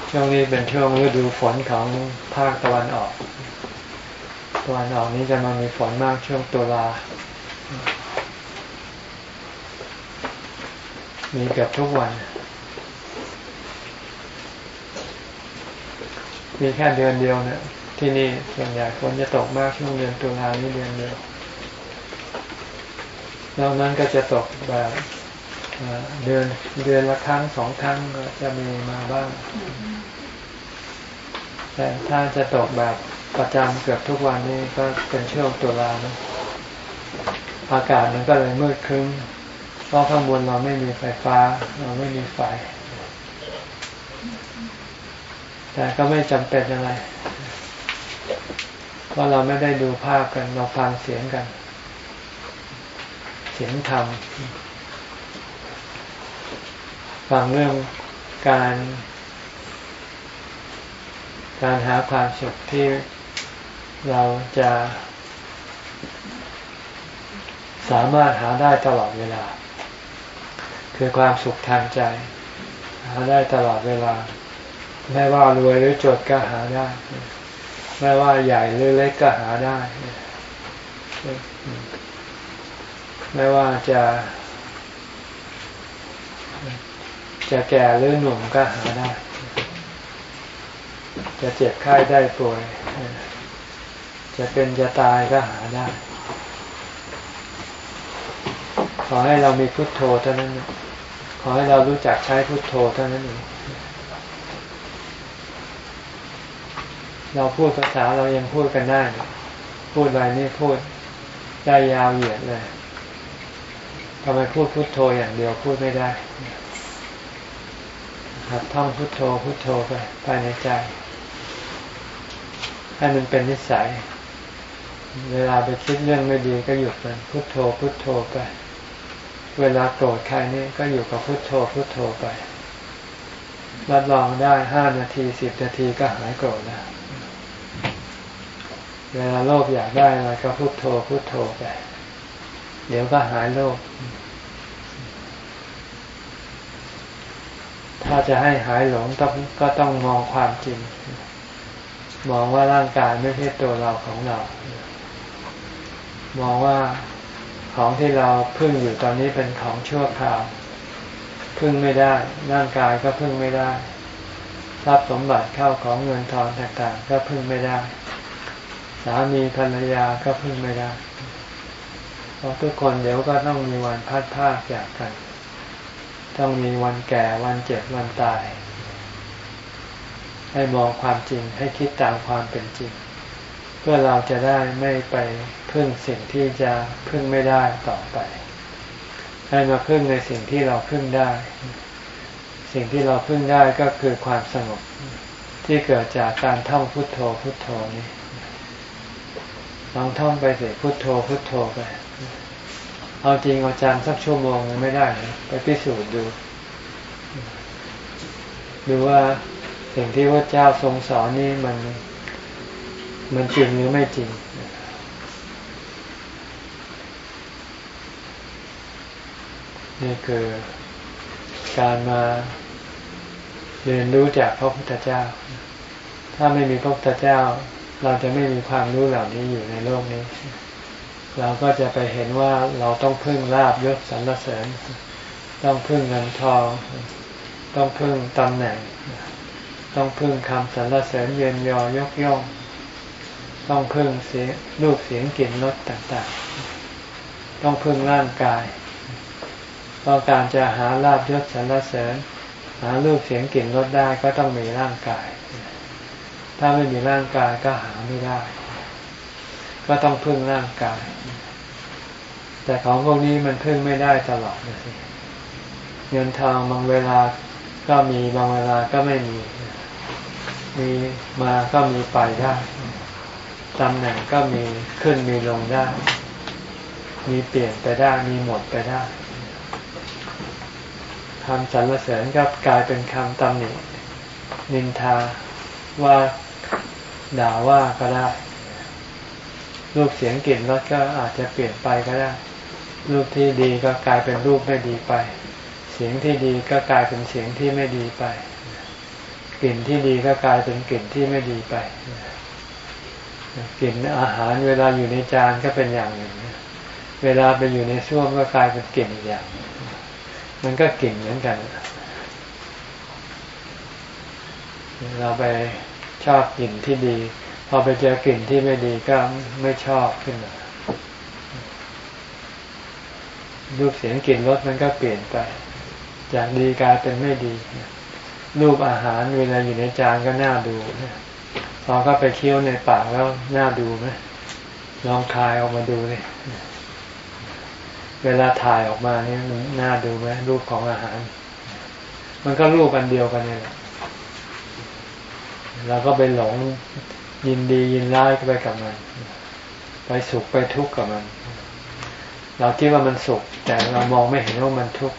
ช่วงนี้เป็นช่วงฤดูฝนของภาคตะวันออก ตะวันออกนี้จะมามีฝนมากช่วงตุลา มีเกือบทุกวัน มีแค่เดือนเดียวเนี่ยที่นี่ส่วนใหญ่ฝนจะตกมากช่วงเดือนตุลานี้เดือนเดียว นอกนั้นก็จะตกแบบเดือนเดือนละครั้งสองครั้งก็จะมีมาบ้าง แต่ถ้าจะตกแบบประจำเกือบทุกวันนี้ก็เป็นช่วงตุลานะอากาศมันก็เลยมืดครึ้มเพราะข้างบนเราไม่มีไฟฟ้า เราไม่มีไฟ แต่ก็ไม่จำเป็นอะไร เพราะเราไม่ได้ดูภาพกันเราฟังเสียงกัน สียงธรรมฟังเรื่องการ การหาความสุขที่เราจะสามารถหาได้ตลอดเวลา คือความสุขทางใจ หาได้ตลอดเวลา ไม่ว่ารวยหรือจดก็หาได้ ไม่ว่าใหญ่หรือเล็กก็หาได้ ไม่ว่าจะจะแก่หรือหนุ่มก็หาได้ จะเจ็บไข้ได้ป่วย จะเป็นจะตายก็หาได้ ขอให้เรามีพุทโธเท่านั้น ขอให้เรารู้จักใช้พุทโธเท่านั้นเอง เราพูดภาษาเรายังพูดกันได้ พูดอะไรนี่พูดได้ยาวเหยียดเลย ทำไมพูดพุทโธอย่างเดียวพูดไม่ได้หัดท่องพุทโธพุทโธไปภายในใจ ให้มันเป็นนิสัย เวลาไปคิดเรื่องไม่ดีก็หยุดมันพุทโธพุทโธไป เวลาโกรธใครนี่ก็อยู่กับพุทโธพุทโธไปรับรองได้ห้านาทีสิบนาทีก็หายโกรธแล้วเวลาโลภอยากได้อะไรก็พุโทโธพุโทโธไป เดี๋ยวก็หายโลภถ้าจะให้หายหลงต้องก็ต้องมองความจริง มองว่าร่างกายไม่ใช่ตัวเราของเรา มองว่าของที่เราพึ่งอยู่ตอนนี้เป็นของชั่วคราว พึ่งไม่ได้ ร่างกายก็พึ่งไม่ได้ทรัพย์สมบัติเข้าของเงินทองต่างๆ ก็พึ่งไม่ได้ สามีภรรยาก็พึ่งไม่ได้ เพราะทุกคนเดี๋ยวก็ต้องมีวันพัดพากจากกัน ต้องมีวันแก่วันเจ็บวันตาย ให้มองความจริงให้คิดตามความเป็นจริง เพื่อเราจะได้ไม่ไปพึ่งสิ่งที่จะพึ่งไม่ได้ต่อไป ให้มาพึ่งในสิ่งที่เราพึ่งได้ สิ่งที่เราพึ่งได้ก็คือความสงบที่เกิดจากการท่องพุทโธพุทโธนี้ลองท่องไปเสิพุทโธพุทโธไป เอาจริงเอาจังสักชั่วโมงไม่ได้ไปพิสูจน์ดู ดูว่าสิ่งที่พระเจ้าทรงสอนนี่มัน มันจริงหรือไม่จริง นี่คือการมาเรียนรู้จากพระพุทธเจ้า ถ้าไม่มีพระพุทธเจ้า เราจะไม่มีความรู้เหล่านี้อยู่ในโลกนี้ เราก็จะไปเห็นว่าเราต้องพึ่งลาบยศสรรเสริญ ต้องพึ่งเงินทอง ต้องพึ่งตำแหน่ง ต้องพึ่งคำสรรเสริญเย็นยอยกย่อง ต้องพึ่งเสียงรูปเสียงกลิ่นรสต่างๆ ต้องพึ่งร่างกาย ต้องการจะหาลาบยศสรรเสริญ หารูปเสียงกลิ่นรสได้ก็ต้องมีร่างกาย ถ้าไม่มีร่างกายก็หาไม่ได้ ก็ต้องพึ่งร่างกาย แต่ของพวกนี้มันพึ่งไม่ได้ตลอดเงินทองบางเวลาก็มีบางเวลาก็ไม่มี มีมาก็มีไปได้ตำแหน่งก็มีขึ้นมีลงได้ มีเปลี่ยนไปได้ มีหมดไปได้คำสรรเสริญก็กลายเป็นคำตำหนินินทาว่าด่าว่าก็ได้ รูปเสียงกลิ่นรสก็อาจจะเปลี่ยนไปก็ได้ รูปที่ดีก็กลายเป็นรูปไม่ดีไป เสียงที่ดีก็กลายเป็นเสียงที่ไม่ดีไป กลิ่นที่ดีก็กลายเป็นกลิ่นที่ไม่ดีไป กลิ่นอาหารเวลาอยู่ในจานก็เป็นอย่างหนึ่ง เวลาไปอยู่ในช่วงก็กลายเป็นกลิ่นอีกอย่าง มันก็กลิ่นเหมือนกัน เราไปชอบกลิ่นที่ดี พอไปเจอกลิ่นที่ไม่ดีก็ไม่ชอบขึ้นมา รูปเสียงกลิ่นรสมันก็เปลี่ยนไป จากดีกลายเป็นไม่ดี รูปอาหารเวลาอยู่ในจานก็น่าดูพอก็ไปเคี้ยวในปากแล้วน่าดูไหมลองคายออกมาดูเลยเวลาถ่ายออกมาเนี่ยมันน่าดูไหมรูปของอาหาร มันก็รูปอันเดียวกันเนี่ยเราก็ไปหลงยินดียินร้ายไปกับมัน ไปสุขไปทุกข์กับมัน เราคิดว่ามันสุข แต่เรามองไม่เห็นว่ามันทุกข์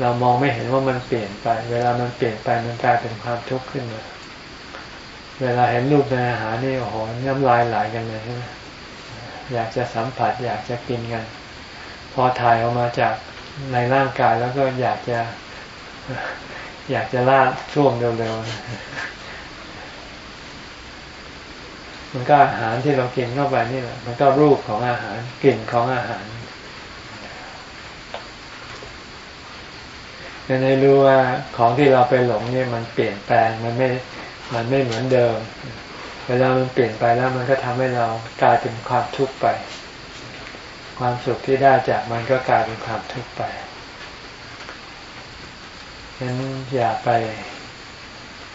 เรามองไม่เห็นว่ามันเปลี่ยนไป เวลามันเปลี่ยนไปมันกลายเป็นความทุกข์ขึ้นมาเวลาเห็นรูปในอาหารนี่โอ้โหน้ำลายไหลกันเลยใช่ไหมอยากจะสัมผัส อยากจะกินกัน พอถ่ายออกมาจากในร่างกายแล้วก็อยากจะ อยากจะลาดช่วงเร็วๆมันก็อาหารที่เรากินเข้าไปนี่แหละมันก็รูปของอาหารกลิ่นของอาหาร จะได้รู้ว่าของที่เราไปหลงเนี่ยมันเปลี่ยนแปลงมันไม่มันไม่เหมือนเดิม เวลามันเปลี่ยนไปแล้วมันก็ทำให้เรากลายเป็นความทุกข์ไป ความสุขที่ได้จากมันก็กลายเป็นความทุกข์ไปฉะนั้นอย่าไป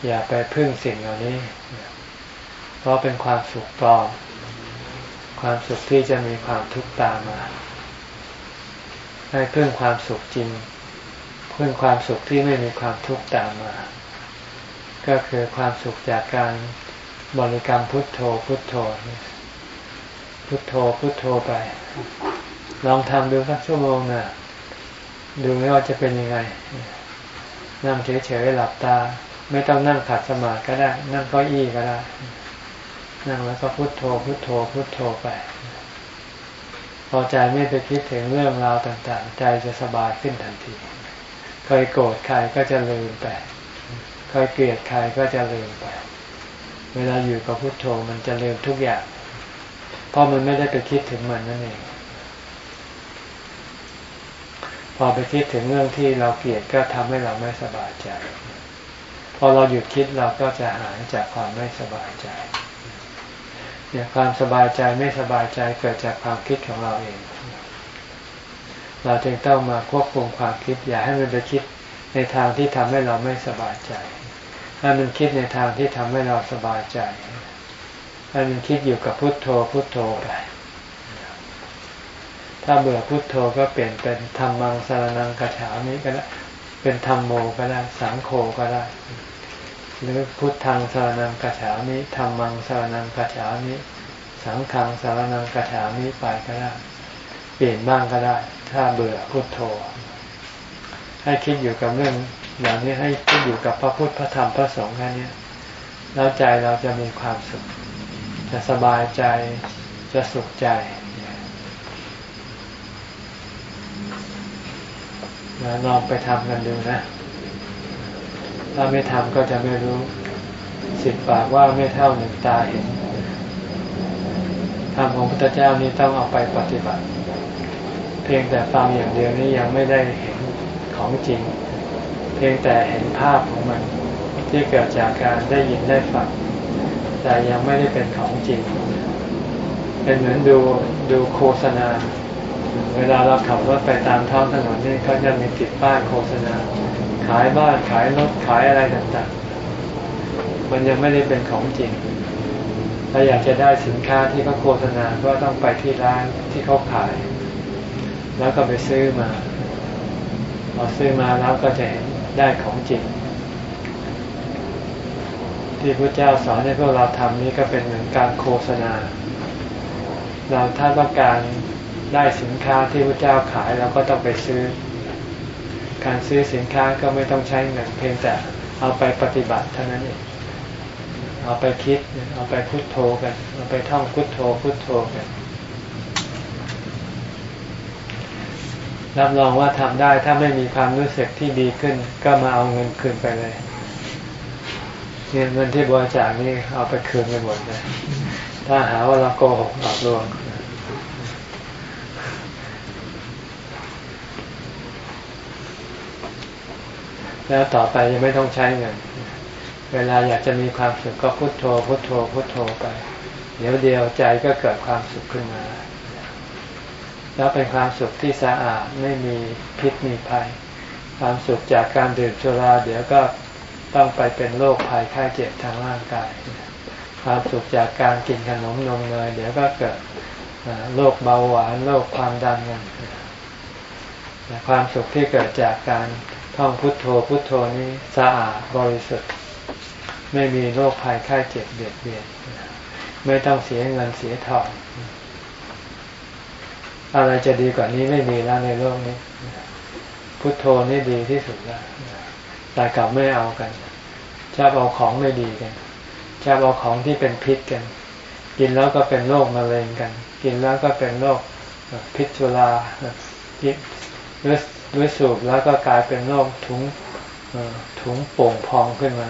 อย่าไปพึ่งสิ่งเหล่านี้ เพราะเป็นความสุขปลอมความสุขที่จะมีความทุกข์ตามมา ให้พึ่งความสุขจริง เพึ่งความสุขที่ไม่มีความทุกข์ตามมา ก็คือความสุขจากการบริกรรมพุทโธพุทโธ พุทโธพุทโธไป ลองทำดูสักชั่วโมงนะดูไม่ว่าจะเป็นยังไง นั่งเฉยๆหลับตา ไม่ต้องนั่งขัดสมาธิก็ได้ นั่งก็อี้ก็ได้ นั่งแล้วก็พุทโธพุทโธพุทโธไปพอใจไม่ไปคิดถึงเรื่องราวต่างๆ ใจจะสบายขึ้นทันที เคยโกรธใครก็จะลืมไป เคยเกลียดใครก็จะลืมไป เวลาอยู่กับพุทโธมันจะลืมทุกอย่าง เพราะมันไม่ได้ไปคิดถึงมันนั่นเอง พอไปคิดถึงเรื่องที่เราเกลียดก็ทำให้เราไม่สบายใจ พอเราหยุดคิดเราก็จะหายจากความไม่สบายใจเนี่ยความสบายใจไม่สบายใจเกิดจากความคิดของเราเอง เราจึงต้องมาควบคุมความคิด อย่าให้มันไปคิดในทางที่ทำให้เราไม่สบายใจ ให้มันคิดในทางที่ทำให้เราสบายใจให้มันคิดอยู่กับพุทโธพุทโธไปถ้าเบื่อพุทโธก็เปลี่ยนเป็นธรรมังสารนังกระฉามิก็ได้เป็นธรรมโมก็ได้สังโฆก็ได้ หรือพุทธังสารนังกระฉามิธรรมังสารนังกระฉามิสังฆังสารนังกระฉามิไปก็ได้ เปลี่ยนบ้างก็ได้ ถ้าเบื่อพุทโธ ให้คิดอยู่กับเรื่องอย่างนี้ให้คิดอยู่กับพระพุทธพระธรรมพระสงฆ์แค่นี้แล้วใจเราจะมีความสุข จะสบายใจจะสุขใจนะลองไปทำกันดูนะ ถ้าไม่ทำก็จะไม่รู้ สิบปากว่าไม่เท่าหนึ่งตาเห็นธรรมของพระพุทธเจ้านี้ต้องเอาไปปฏิบัติ พียงแต่ฟังอย่างเดียวนี้ยังไม่ได้เห็นของจริง เพียงแต่เห็นภาพของมัน ที่เกิดจากการได้ยินได้ฟังแต่ยังไม่ได้เป็นของจริง เป็นเหมือนดูดูโฆษณา เวลาเราขับรถไปตามท้องถนนนี่เขาจะมีติดป้ายโฆษณา ขายบ้านขายรถขายอะไรต่างๆ มันยังไม่ได้เป็นของจริงถ้าอยากจะได้สินค้าที่เขาโฆษณาก็ต้องไปที่ร้านที่เขาขาย แล้วก็ไปซื้อมาพอซื้อมาแล้วก็จะเห็นได้ของจริง ที่พระเจ้าสอนให้พวกเราทำนี้ก็เป็นเหมือนการโฆษณา เราถ้าต้องการได้สินค้าที่พระเจ้าขายเราก็ต้องไปซื้อ การซื้อสินค้าก็ไม่ต้องใช้เงินเพียงแต่เอาไปปฏิบัติเท่านั้นเองเอาไปคิด เอาไปพุโทโธกัน เอาไปท่องพุโทโธพุโทโธกัน รับรองว่าทำได้ถ้าไม่มีความรู้สึกที่ดีขึ้น ก็มาเอาเงินคืนไปเลยเงินที่บริจาคนี่เอาไปคืนไปหมดเลยถ้าหาว่าเราโกหกหลอกลวงแล้วต่อไปยังไม่ต้องใช้เงิน เวลาอยากจะมีความสุขก็พุโทโธพุโทโธพุโทโธไป เดี๋ยวเดียวใจก็เกิดความสุขขึ้นมา แล้วเป็นความสุขที่สะอาดไม่มีพิษมีภัย ความสุขจากการดื่มสุราเดี๋ยวก็ต้องไปเป็นโรคภัยไข้เจ็บทางร่างกาย ความสุขจากการกินขนมนมเนยเดี๋ยวก็เกิดโรคเบาหวานโรคความดันกันความสุขที่เกิดจากการท่องพุทโธพุทโธนี้สะอาดบริสุทธิ์ ไม่มีโรคภัยไข้เจ็บเบียดเบียนไม่ต้องเสียเงินเสียทอง อะไรจะดีกว่านี้ไม่มีแล้วในโลกนี้ พุทโธนี่ดีที่สุดแล้วแต่กลับไม่เอากันชอบเอาของไม่ดีกันชอบเอาของที่เป็นพิษกัน กินแล้วก็เป็นโรคมะเร็งกัน กินแล้วก็เป็นโรคพิษจุลาหรือหรือสูบแล้วก็กลายเป็นโรคถุงถุงโป่งพองขึ้นมา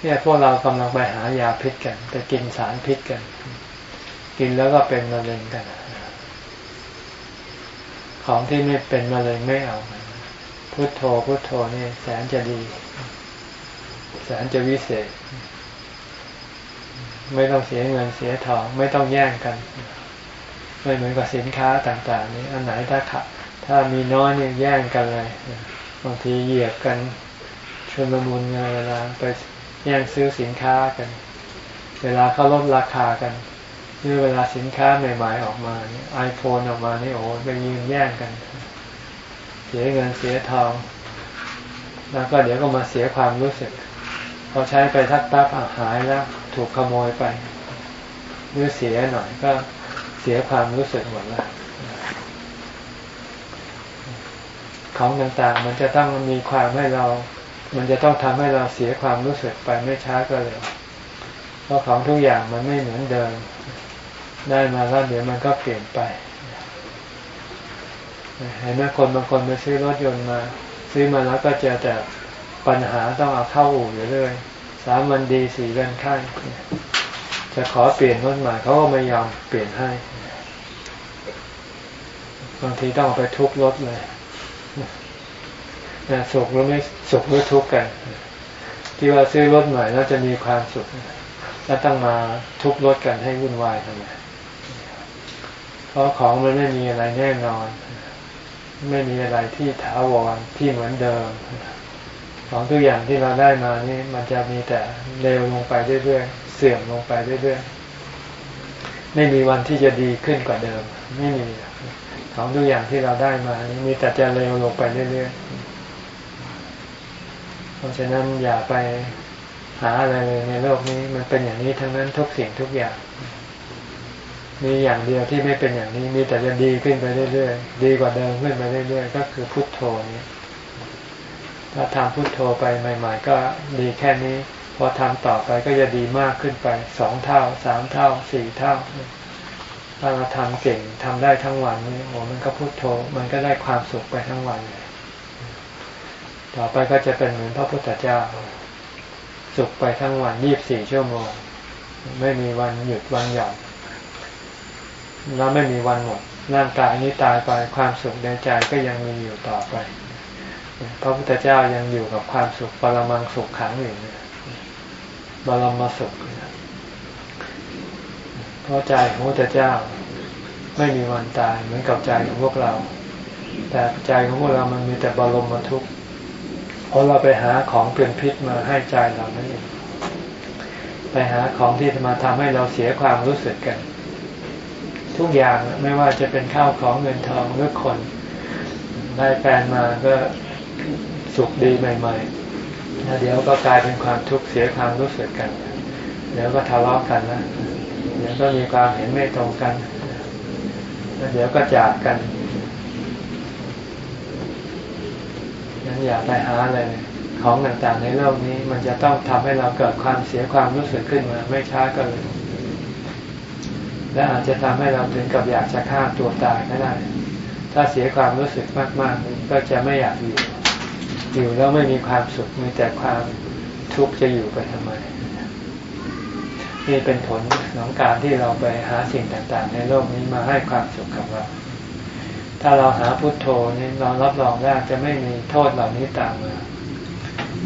เนี่ยพวกเรากำลังไปหายาพิษกันไปกินสารพิษกัน กินแล้วก็เป็นมะเร็งกัน ของที่ไม่เป็นมะเร็งไม่เอา พุทโธพุทโธนี่แสนจะดี แสนจะวิเศษ ไม่ต้องเสียเงินเสียทอง ไม่ต้องแย่งกันไม่เหมือนกับสินค้าต่าง ๆ นี่อันไหนถ้าขับถ้ามีน้อยเนี่ยแย่งกันเลยบางทีเหยียบกันชนละมุนเงเวลาไปแย่งซื้อสินค้ากัน เวลาเขาลดราคากัน หรือเวลาสินค้าใหม่ๆออกมาไอโฟนออกมานี่โอ้ไปยืนแย่งกัน เสียเงินเสียทอง แล้วก็เดี๋ยวก็มาเสียความรู้สึก พอใช้ไปทักแป๊บหายแล้วถูกขโมยไปหรือเสียหน่อยก็เสียความรู้สึกหมดแล้วของต่างๆ มันจะต้องมีความให้เรา มันจะต้องทำให้เราเสียความรู้สึกไปไม่ช้าก็เร็วเพราะของทุกอย่างมันไม่เหมือนเดิม ได้มาแล้วเดี๋ยวมันก็เปลี่ยนไปเห็นไหมคนบางคนไปซื้อรถยนต์มา ซื้อมาแล้วก็เจอแต่ปัญหาต้องเอาเข้าอู่อยู่เรื่อยสามวันดีสี่วันข้างจะขอเปลี่ยนรถใหม่เขาก็ไม่ยอมเปลี่ยนให้บางทีต้องไปทุบรถเลยสุขหรือไม่สุขหรือทุกข์กัน ที่ว่าซื้อรถใหม่แล้วจะมีความสุขแล้วต้องมาทุบรถกันให้วุ่นวายทำไม เพราะของมันไม่มีอะไรแน่นอน ไม่มีอะไรที่ถาวรที่เหมือนเดิม ของทุกอย่างที่เราได้มานี่มันจะมีแต่เร็วลงไปเรื่อยๆเสื่อมลงไปเรื่อยๆไม่มีวันที่จะดีขึ้นกว่าเดิม ไม่มีของทุกอย่างที่เราได้มานี่มีแต่จะเร็วลงไปเรื่อยๆเพราะฉะนั้นอย่าไปหาอะไรเลยในโลกนี้มันเป็นอย่างนี้ทั้งนั้นทุกสิ่งทุกอย่าง มีอย่างเดียวที่ไม่เป็นอย่างนี้มีแต่จะดีขึ้นไปเรื่อยๆดีกว่าเดิมขึ้นไปเรื่อยๆก็คือพุทโธนี้ถ้าทำพุทโธไปใหม่ ๆ ก็ดีแค่นี้ พอทำต่อไปก็จะดีมากขึ้นไปสองเท่าสามเท่าสี่เท่าถ้าเราทำเก่งทำได้ทั้งวันนี้โอ้มันก็พุทโธมันก็ได้ความสุขไปทั้งวันเลยต่อไปก็จะเป็นเหมือนพระพุทธเจ้า สุขไปทั้งวันยี่บสี่ชั่วโมง ไม่มีวันหยุดวันหย่อน แล้วไม่มีวันหมด ร่างกายนี้ตายไปความสุขในใจก็ยังมีอยู่ต่อไป พระพุทธเจ้ายังอยู่กับความสุขปรมังสุขขังอยู่บรมสุขเพราะใจของพระพุทธเจ้าไม่มีวันตายเหมือนกับใจของพวกเรา แต่ใจของพวกเรามันมีแต่บรมทุกข์เพราะเราไปหาของเป็นพิษมาให้ใจเรานั่นเองไปหาของที่จะมาทำให้เราเสียความรู้สึกกัน ทุกอย่างไม่ว่าจะเป็นข้าวของเงินทองหรือคน ได้แฟนมาก็สุขดีใหม่ๆแล้วเดี๋ยวก็กลายเป็นความทุกข์เสียความรู้สึกกัน เดี๋ยวก็ทะเลาะกันนะเดี๋ยวก็มีความเห็นไม่ตรงกันแล้วเดี๋ยวก็จากกันนั้นอย่าไปหาอะไรของต่างๆในโลกนี้ มันจะต้องทำให้เราเกิดความเสียความรู้สึกขึ้นมา ไม่ช้าก็เลย และอาจจะทำให้เราถึงกับอยากจะฆ่าตัวตายก็ได้ ถ้าเสียความรู้สึกมากๆก็จะไม่อยากอยู่ อยู่แล้วไม่มีความสุขมีแต่ความทุกข์จะอยู่ไปทำไม นี่เป็นผลของการที่เราไปหาสิ่งต่างๆ ในโลกนี้มาให้ความสุขกับเรา ถ้าเราหาพุทโธนี่เรารับรองได้จะไม่มีโทษเหล่านี้ตามมา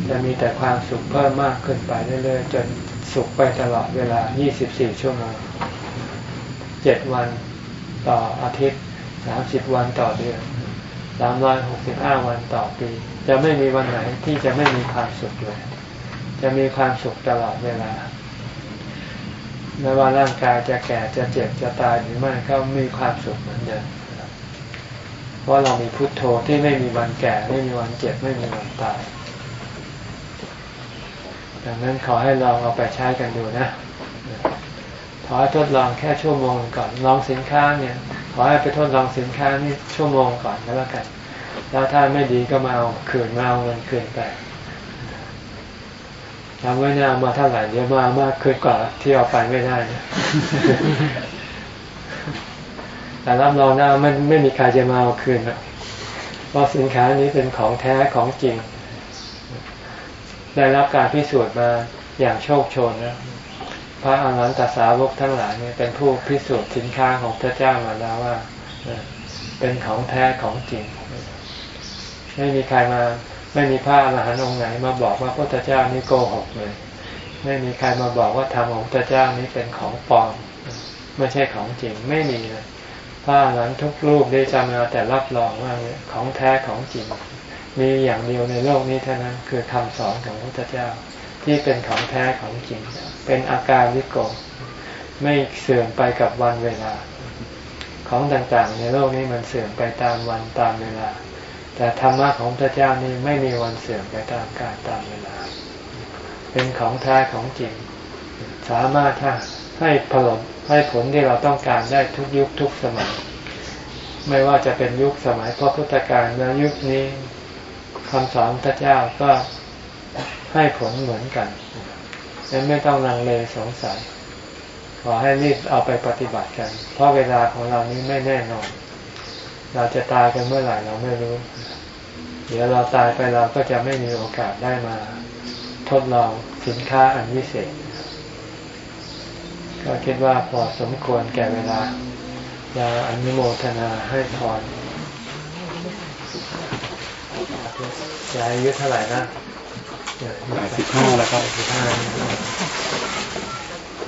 จะมีแต่ความสุขเพิ่มมากขึ้นไปเรื่อยๆจนสุขไปตลอดเวลา 24 ชั่วโมง เจ็ดวันต่ออาทิตย์สามสิบวันต่อเดือนสามร้อยหกสิบห้าวันต่อปี จะไม่มีวันไหนที่จะไม่มีความสุขเลย จะมีความสุขตลอดเวลาไม่ว่าร่างกายจะแก่จะเจ็บจะตายหรือไม่ก็มีความสุขเหมือนเดิมเพราะเรามีพุทโธที่ไม่มีวันแก่ไม่มีวันเจ็บไม่มีวันตายดังนั้นขอให้ลองเอาไปใช้กันดูนะ ขอให้ทดลองแค่ชั่วโมงก่อนลองสินค้าเนี่ย ขอให้ไปทดลองสินค้านี่ชั่วโมงก่อนก็แล้วกัน แล้วถ้าไม่ดีก็มาเอาคืนมาเอาเงินคืนไปทำไว้นามาเท่าไหร่เดี๋ยวมามากคืนกว่าที่เอาไปไม่ได้นะแต่รับรองนะมันไม่มีใครจะมาเอาคืนนะเพราะสินค้านี้เป็นของแท้ของจริง ได้รับการพิสูจน์มาอย่างโชคโชนนะ พระอาหารหันตสาวกทั้งหลายเนี่ยเป็นผู้พิสูจน์สินค้าของพระเจ้ามาแล้วว่าเป็นของแท้ของจริง ไม่มีใครมา ไม่มีพระอาหารหันต์องค์ไหน มาบอกว่าพระเจ้านี่โกหกเลย ไม่มีใครมาบอกว่าธรรมของพระเจ้านี้เป็นของปลอมไม่ใช่ของจริง ไม่มีเลยพระอาหารหันต์ทุกรูปได้จำมาแต่รับรองว่าของแท้ของจริง มีอย่างเดียวในโลกนี้เท่านั้นคือคำสอนของพระเจ้าที่เป็นของแท้ของจริง เป็นอาการวิโกไม่เสื่อมไปกับวันเวลา ของต่างๆ ในโลกนี้มันเสื่อมไปตามวันตามเวลา แต่ธรรมะของพระเจ้านี่ไม่มีวันเสื่อมไปตามกาลตามเวลา เป็นของแท้ของจริง สามารถให้ผลให้ผลที่เราต้องการได้ทุกยุคทุกสมัย ไม่ว่าจะเป็นยุคสมัยพระพุทธกาลและยุคนี้คำสอนพระเจ้าก็ให้ผลเหมือนกัน นั้นไม่ต้องลังเลสงสัย ขอให้รีบเอาไปปฏิบัติกัน เพราะเวลาของเรานี้ไม่แน่นอน เราจะตายกันเมื่อไหร่เราไม่รู้ เดี๋ยวเราตายไปเราก็จะไม่มีโอกาสได้มา ทดลองสินค้าอันวิเศษ ก็คิดว่าพอสมควรแก่เวลาจะอนุโมทนาให้พรจะอายุเท่าไหร่นะ สิบห้าแล้วครับสิบห้า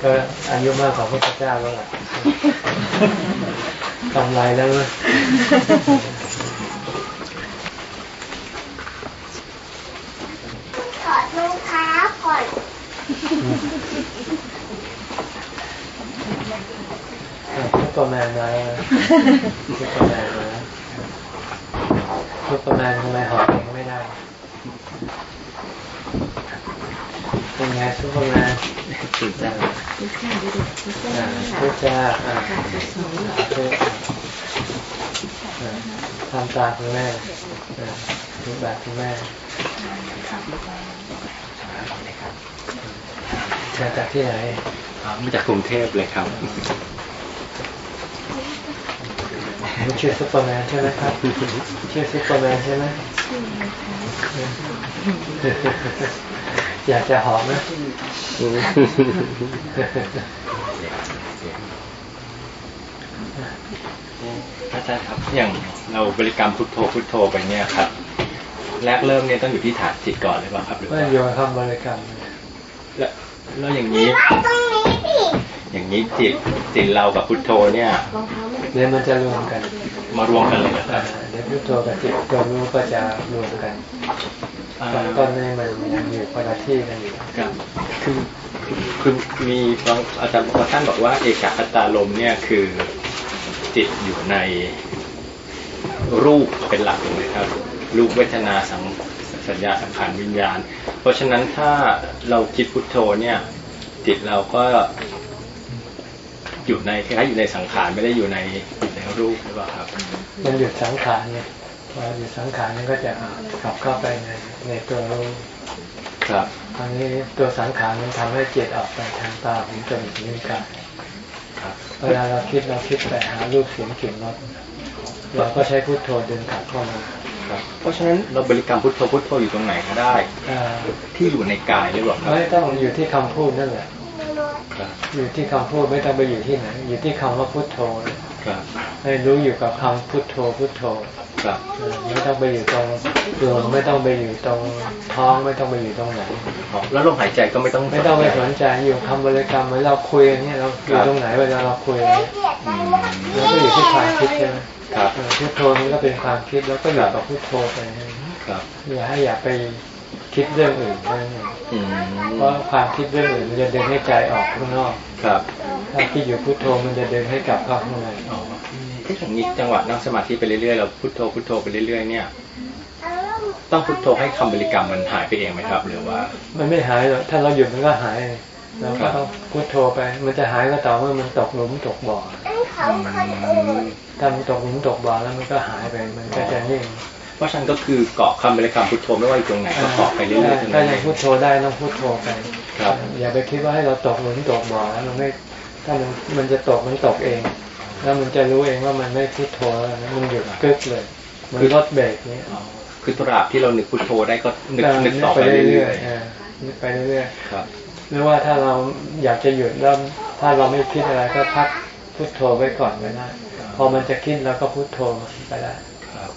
ก็อายุมากของพระเจ้าแล้วล่ะกำไรแล้วนะขอดลูกค้าก่อนทุกประมาณมาแล้วทุกประมาณมาทุกประมาณทำไมหอบเองไม่ได้ เป็นไงซุปเปอร์แมนตื่นเต้นพูดจ้าอ่าทำตามคุณแม่รูปแบบคุณแม่มาจากที่ไหนมาจากกรุงเทพเลยครับชื่อซุปเปอร์แมนใช่ไหมครับชื่อซุปเปอร์แมนใช่ไหม อยากจะหอมไหมอาจารย์ครับอย่างเราบริกรรมพุทโธพุทโธไปเนี่ยครับ แรกเริ่มเนี่ยต้องอยู่ที่ฐานจิตก่อนหรือเปล่าครับหรือไม่ว่าโยนคำบริกรรมแล้วแล้วอย่างนี้ อย่างนี้จิตจิตเรากับพุทโธเนี่ยเดี๋ยวมันจะรวมกัน มารวมกันเลยเหรอคอ่ารับเดี๋ยวพุทโธกับจิตตัวรู้ก็จะรวมกันอ่า ตอนต้นนี้มันยังอยู่คนละที่กันอยู่ครับคือคือมีบางอาจารย์บางท่านบอกว่า เอกอัตตาลมเนี่ยคือจิตอยู่ในรูปเป็นหลักถูกไหมครับ รูปเวทนาสังสัญญาสังขารวิญญาณ เพราะฉะนั้นถ้าเราคิดพุทโธเนี่ย จิตเราก็อยู่ในคล้ายๆอยู่ในสังขารไม่ได้อยู่ในอยู่ในรูปหรือเปล่าครับ มันหยุดสังขารเนี่ย พอหยุดสังขารมันก็จะกลับเข้าไปในในตัวรู้ครับคราวนี้ตัวสังขารมันทำให้จิตออกไปทางตาหูจมูกลิ้นกายครับเวลาเราคิดเราคิดไปหารูปเสียงกลิ่นรสเราก็ใช้พุทโธดึงกลับเข้ามาครับเพราะฉะนั้นเราบริกรรมพุทโธพุทโธอยู่ตรงไหนก็ได้อ่าที่อยู่ในกายหรือเปล่าครับไม่ต้องอยู่ที่คำพูดนั่นแหละครับ อยู่ที่คำพูดไม่ต้องไปอยู่ที่ไหน อยู่ที่คำว่าพุทโธครับให้รู้อยู่กับคำพุทโธพุทโธครับเออไม่ต้องไปอยู่ตรงดวงไม่ต้องไปอยู่ตรงท้องไม่ต้องไปอยู่ตรงไหนอ๋อแล้วลมหายใจก็ไม่ต้องไม่ต้องไปสนใจอยู่คำบริกรรมเหมือนเราคุยกันเนี่ยเราอยู่ตรงไหนเวลาเราคุยกันเนี่ยอืมเราก็อยู่ที่ความคิดใช่ไหมครับเออพุทโธนี่ก็เป็นความคิดแล้วก็อยู่กับพุทโธไปครับอย่าให้อย่าไป คิดเรื่องอื่นนั่นเองอืมเพราะความคิดเรื่องอื่นมันจะดึงให้ใจออกข้างนอกครับถ้าคิดอยู่พุทโธมันจะดึงให้กลับเข้าข้างในอ๋อที่อย่างนี้จังหวะนั่งสมาธิไปเรื่อยๆเราพุทโธพุทโธไปเรื่อยๆเนี่ย ต้องพุทโธให้คำบริกรรมมันหายไปเองไหมครับ หรือว่า มันไม่หายหรอกถ้าเราหยุดมันก็หายเราครัก็บต้องพุทโธไป มันจะหายก็ต่อเมื่อมันตกหลุมตกบ่ออืมถ้ามันตกหลุมตกบ่อแล้วมันก็หายไป มันก็จะนิ่ง เพราะฉะนั้นก็คือเกาะคำบริกรรมพุทโธไม่ว่าอยู่ตรงไหนก็เกาะไปเรื่อยๆเท่าถ้านั้นเอยังงพุทโธได้ต้องพุทโธไปครับอย่าไปคิดว่าให้เราตกหลุมตกบ่อแล้วมันไม่ถ้ามันมันจะตกมันตกเอง แล้วมันจะรู้เองว่ามันไม่พุทโธแล้วนะมันหยุดกึกเลยเหมือนรถเบรกเนี้ยอ๋อคือตราบที่เรานึกพุทโธได้ก็นึกนึกต่อไปไปเรื่เรื่ออยยๆอ่านึกไปเรื่อยๆครับๆหรือว่าถ้าเราอยากจะหยุดแล้วถ้าเราไม่คิดอะไรก็พักพุทโธไว้ก่อนก็ได้พอมันจะคิดเราก็พุทโธไปได้ครับ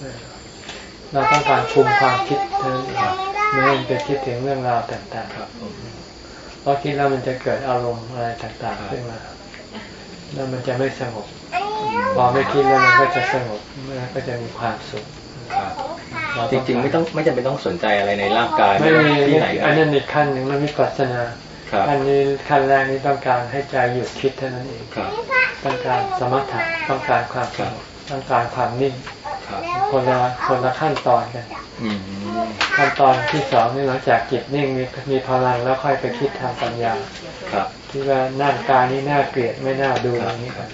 เราต้องการคุมความคิดเท่านั้นเองไม่ให้มันไปคิดถึงเรื่องราวต่างครับผมๆเพราะคิดแล้วมันจะเกิดอารมณ์อะไรต่างๆขึ้นมาแล้วมันจะไม่สงบพอไม่คิดแล้วมันก็จะสงบมันก็จะมีความสุขครับเาจริงๆไม่ต้องไม่จำเป็นต้องสนใจอะไรในร่างกายไม่มีที่ไหนก็อันได้นั้นอีกขั้นหนึ่งมันวิปัสสนาครับขั้นนี้ขั้นแรกนี้ต้องการให้ใจหยุดคิดเท่านั้นเองครับต้องการสมถะต้องการความสงบต้องการความนิ่ง ครับคนละคนละขั้นตอนกันอืมขั้นตอนที่สองนี่หลังจากจิตนิ่งมีมีพลังแล้วค่อยไปคิดทางปัญญาครับคิดว่าหน้ากายนี้น่าเกลียดไม่น่าดูอย่างนี้กัน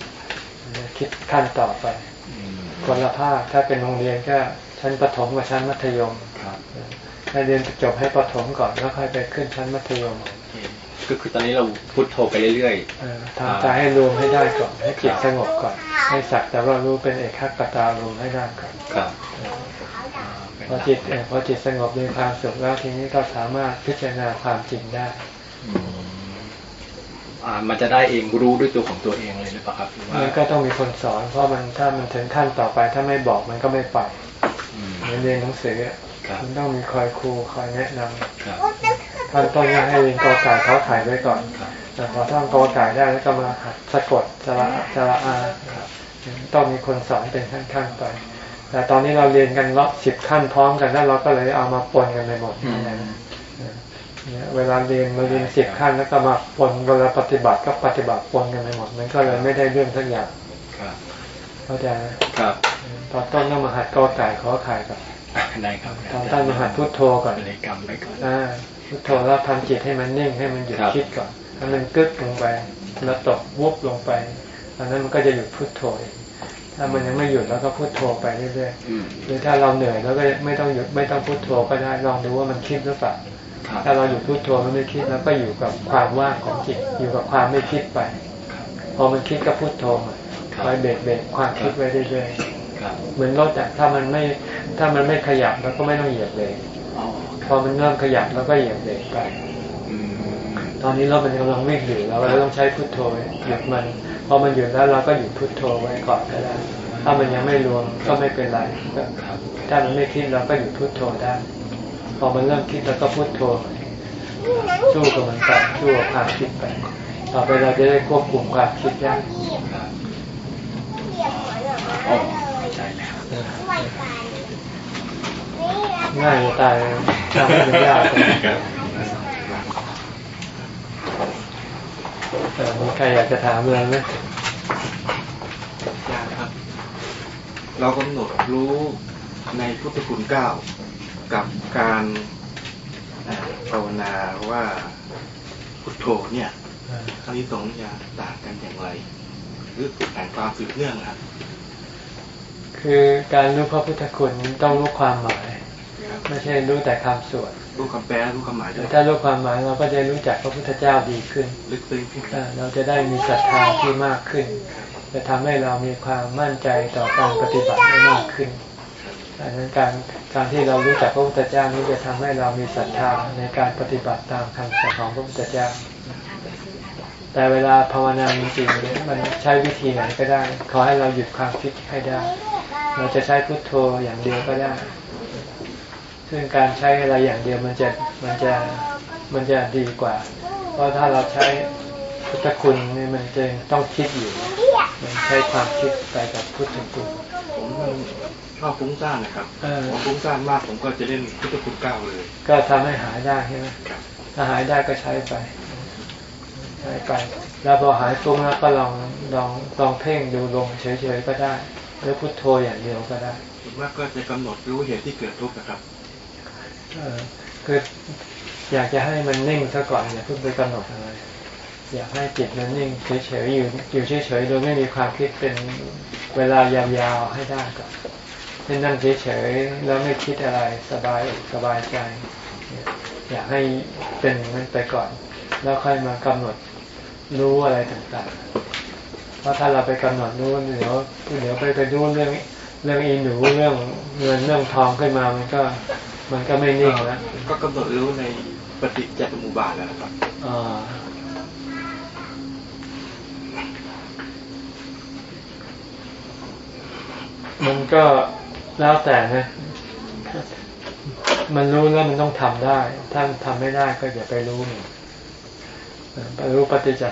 คิดขั้นต่อไปอืมคนละภาคถ้าเป็นโรงเรียนก็ชั้นประถมกับชั้นมัธยมครับให้เรียนจบให้ประถมก่อนแล้วค่อยไปขึ้นชั้นมัธยม ก็คือตอนนี้เราพุทโธไปเรื่อยเออทำใจให้รวมให้ได้ก่อน ให้จิตสงบก่อน ให้สักแต่ว่ารู้เป็นเอกขตารวมให้ได้ก่อนๆครับพอจิตเออพอจิตสงบมีความสุขแล้วทีนี้ก็สามารถพิจารณาความจริงได้อืมอ่ามันจะได้เองรู้ด้วยตัวของตัวเองเลยหรือเปล่าครับหรือว่ามันก็ต้องมีคนสอน เพราะมันถ้ามันถึงขั้นต่อไปถ้าไม่บอกมันก็ไม่ไปอืมเหมือนเรียนหนังสืออะครับมันต้องมีคอยครูคอยแนะนำครับ ขั้นต้นก็ให้เรียนกอไก่เขาขายไว้ก่อนครับแต่พอท่องกอไก่ได้แล้วก็มาหัดสะกดสระสระอาต้องมีคนสอนเป็นขั้นๆไปแต่ตอนนี้เราเรียนกันรอบสิบขั้นพร้อมกันแล้วเราก็เลยเอามาปนกันไปหมดอืมเนี่ยเวลาเรียนมาเรียนสิบขั้นแล้วก็มาปนเวลาปฏิบัติก็ปฏิบัติปนกันไปหมดมันก็เลยไม่ได้เรื่องทั้งอย่างคครับเข้าใจไหมครับ ตอนต้นต้องมาหัดกอไก่ขอไข่ก่อนได้ครับตอนต้นมาหัดพุทโธก่อนบริกรรมไปก่อนอ่า พุทโธแล้วทำจิตให้มันนิ่งให้มันหยุดครับคิดก่อนให้มันกึกลงไปแล้วตกวุบลงไปอันนั้นมันก็จะหยุดพุทโธเองถ้ามันยังไม่หยุดแล้วก็พุทโธไปเรื่อยอืมๆหรือถ้าเราเหนื่อยแล้วก็ไม่ต้องหยุดไม่ต้องพุทโธก็ได้ลองดูว่ามันคิดหรือเปล่าครับถ้าเราหยุดพุทโธมันไม่คิดแล้วก็อยู่กับความว่างของจิตอยู่กับความไม่คิดไปพอมันคิดก็พุทโธใหม่คอยเบรกเบรกความคิดไว้เรื่อยครับๆเหมือนรถอะถ้ามันไม่ถ้ามันไม่ขยับเราก็ไม่ต้องเหยียบเบรกอ๋อ พอมันเริ่มขยับเราก็เหยียบเบรกไปอืมตอนนี้รถมันกำลังวิ่งอยู่เราก็เลยต้องใช้พุทโธหยุดมันพอมันหยุดแล้วเราก็หยุดพุทโธไว้ก่อนก็ได้ ถ้ามันยังไม่รวมก็ไม่เป็นไรก็ครับถ้ามันไม่คิดเราก็หยุดพุทโธได้ พอมันเริ่มคิดเราก็พุทโธสู้กับมันไปสู้กับความคิดไป ต่อไปเราจะได้ควบคุมความคิดได้ครับอ๋อเข้าใจแล้ว ง่ายจะตายทำให้มันยากเลยครับเออมีใครอยากจะถามอะไรไหมยากครับ เรากำหนดรู้ในพุทธคุณเก้ากับการเอ่อภาวนาว่าพุทโธเนี่ยครั้งที่สองจะต่างกันอย่างไร หรือแต่งความสืบเนื่องครับคือการรู้พระพุทธคุณต้องรู้ความหมาย ไม่ใช่รู้แต่คำสวดรู้คำแปลรู้คำหมายด้วยถ้ารู้ความหมายเราก็จะรู้จักพระพุทธเจ้าดีขึ้น ลึกซึ้งขึ้นอ่าเราจะได้มีศรัทธาที่มากขึ้น จะทำให้เรามีความมั่นใจต่อการปฏิบัติได้มากขึ้นดังนั้นการการที่เรารู้จักพระพุทธเจ้านี้จะทำให้เรามีศรัทธาในการปฏิบัติตามคำสอนของพระพุทธเจ้า แต่เวลาภาวนาจริงๆเนี่ยมันใช้วิธีไหนก็ได้ ขอให้เราหยุดความคิดให้ได้ เราจะใช้พุทโธอย่างเดียวก็ได้ ซึ่งการใช้อะไรอย่างเดียวมันจะมันจะมันจะดีกว่า เพราะถ้าเราใช้พุทธคุณนี่มันจะต้องคิดอยู่ มันใช้ความคิดไปกับพุทธคุณผมชอบฟุ้งซ่านนะครับเออผมฟุ้งซ่านมากผมก็จะเล่นพุทธคุณเก้าเลย ก็ทำให้หายได้ใช่ไหมครับถ้าหายได้ก็ใช้ไปใช้ไป แล้วพอหายฟุ้งแล้วก็ลองลองลองเพ่งดูลมเฉยๆก็ได้ หรือพุทโธอย่างเดียวก็ได้ผมว่าก็จะกำหนดรู้เหตุที่เกิดทุกข์นะครับเออ คืออยากจะให้มันนิ่งซะก่อนอย่าเพิ่งไปกำหนดอะไรอยากให้จิตมันนิ่งเฉยๆอยู่อยู่เฉยๆโดยไม่มีความคิดเป็นเวลายาวๆให้ได้ก่อนเช่นนั่งเฉยๆแล้วไม่คิดอะไรสบายสบายใจ อยากให้เป็นอย่างนั้นไปก่อน แล้วค่อยมากำหนดรู้อะไรต่างๆ เพราะถ้าเราไปกำหนดรู้เดี๋ยวเดี๋ยวไปไปรู้เรื่องเรื่องอีหนูเรื่องเงินเรื่องทองขึ้นมามันก็ มันก็ไม่นิ่งแล้วก็กำหนดรู้ในปฏิจจสมุปบาทแล้วนะครับอ่ามันก็แล้วแต่นะมันรู้แล้วมันต้องทำได้ ถ้าทำไม่ได้ก็อย่าไปรู้มันไปรู้ปฏิจจ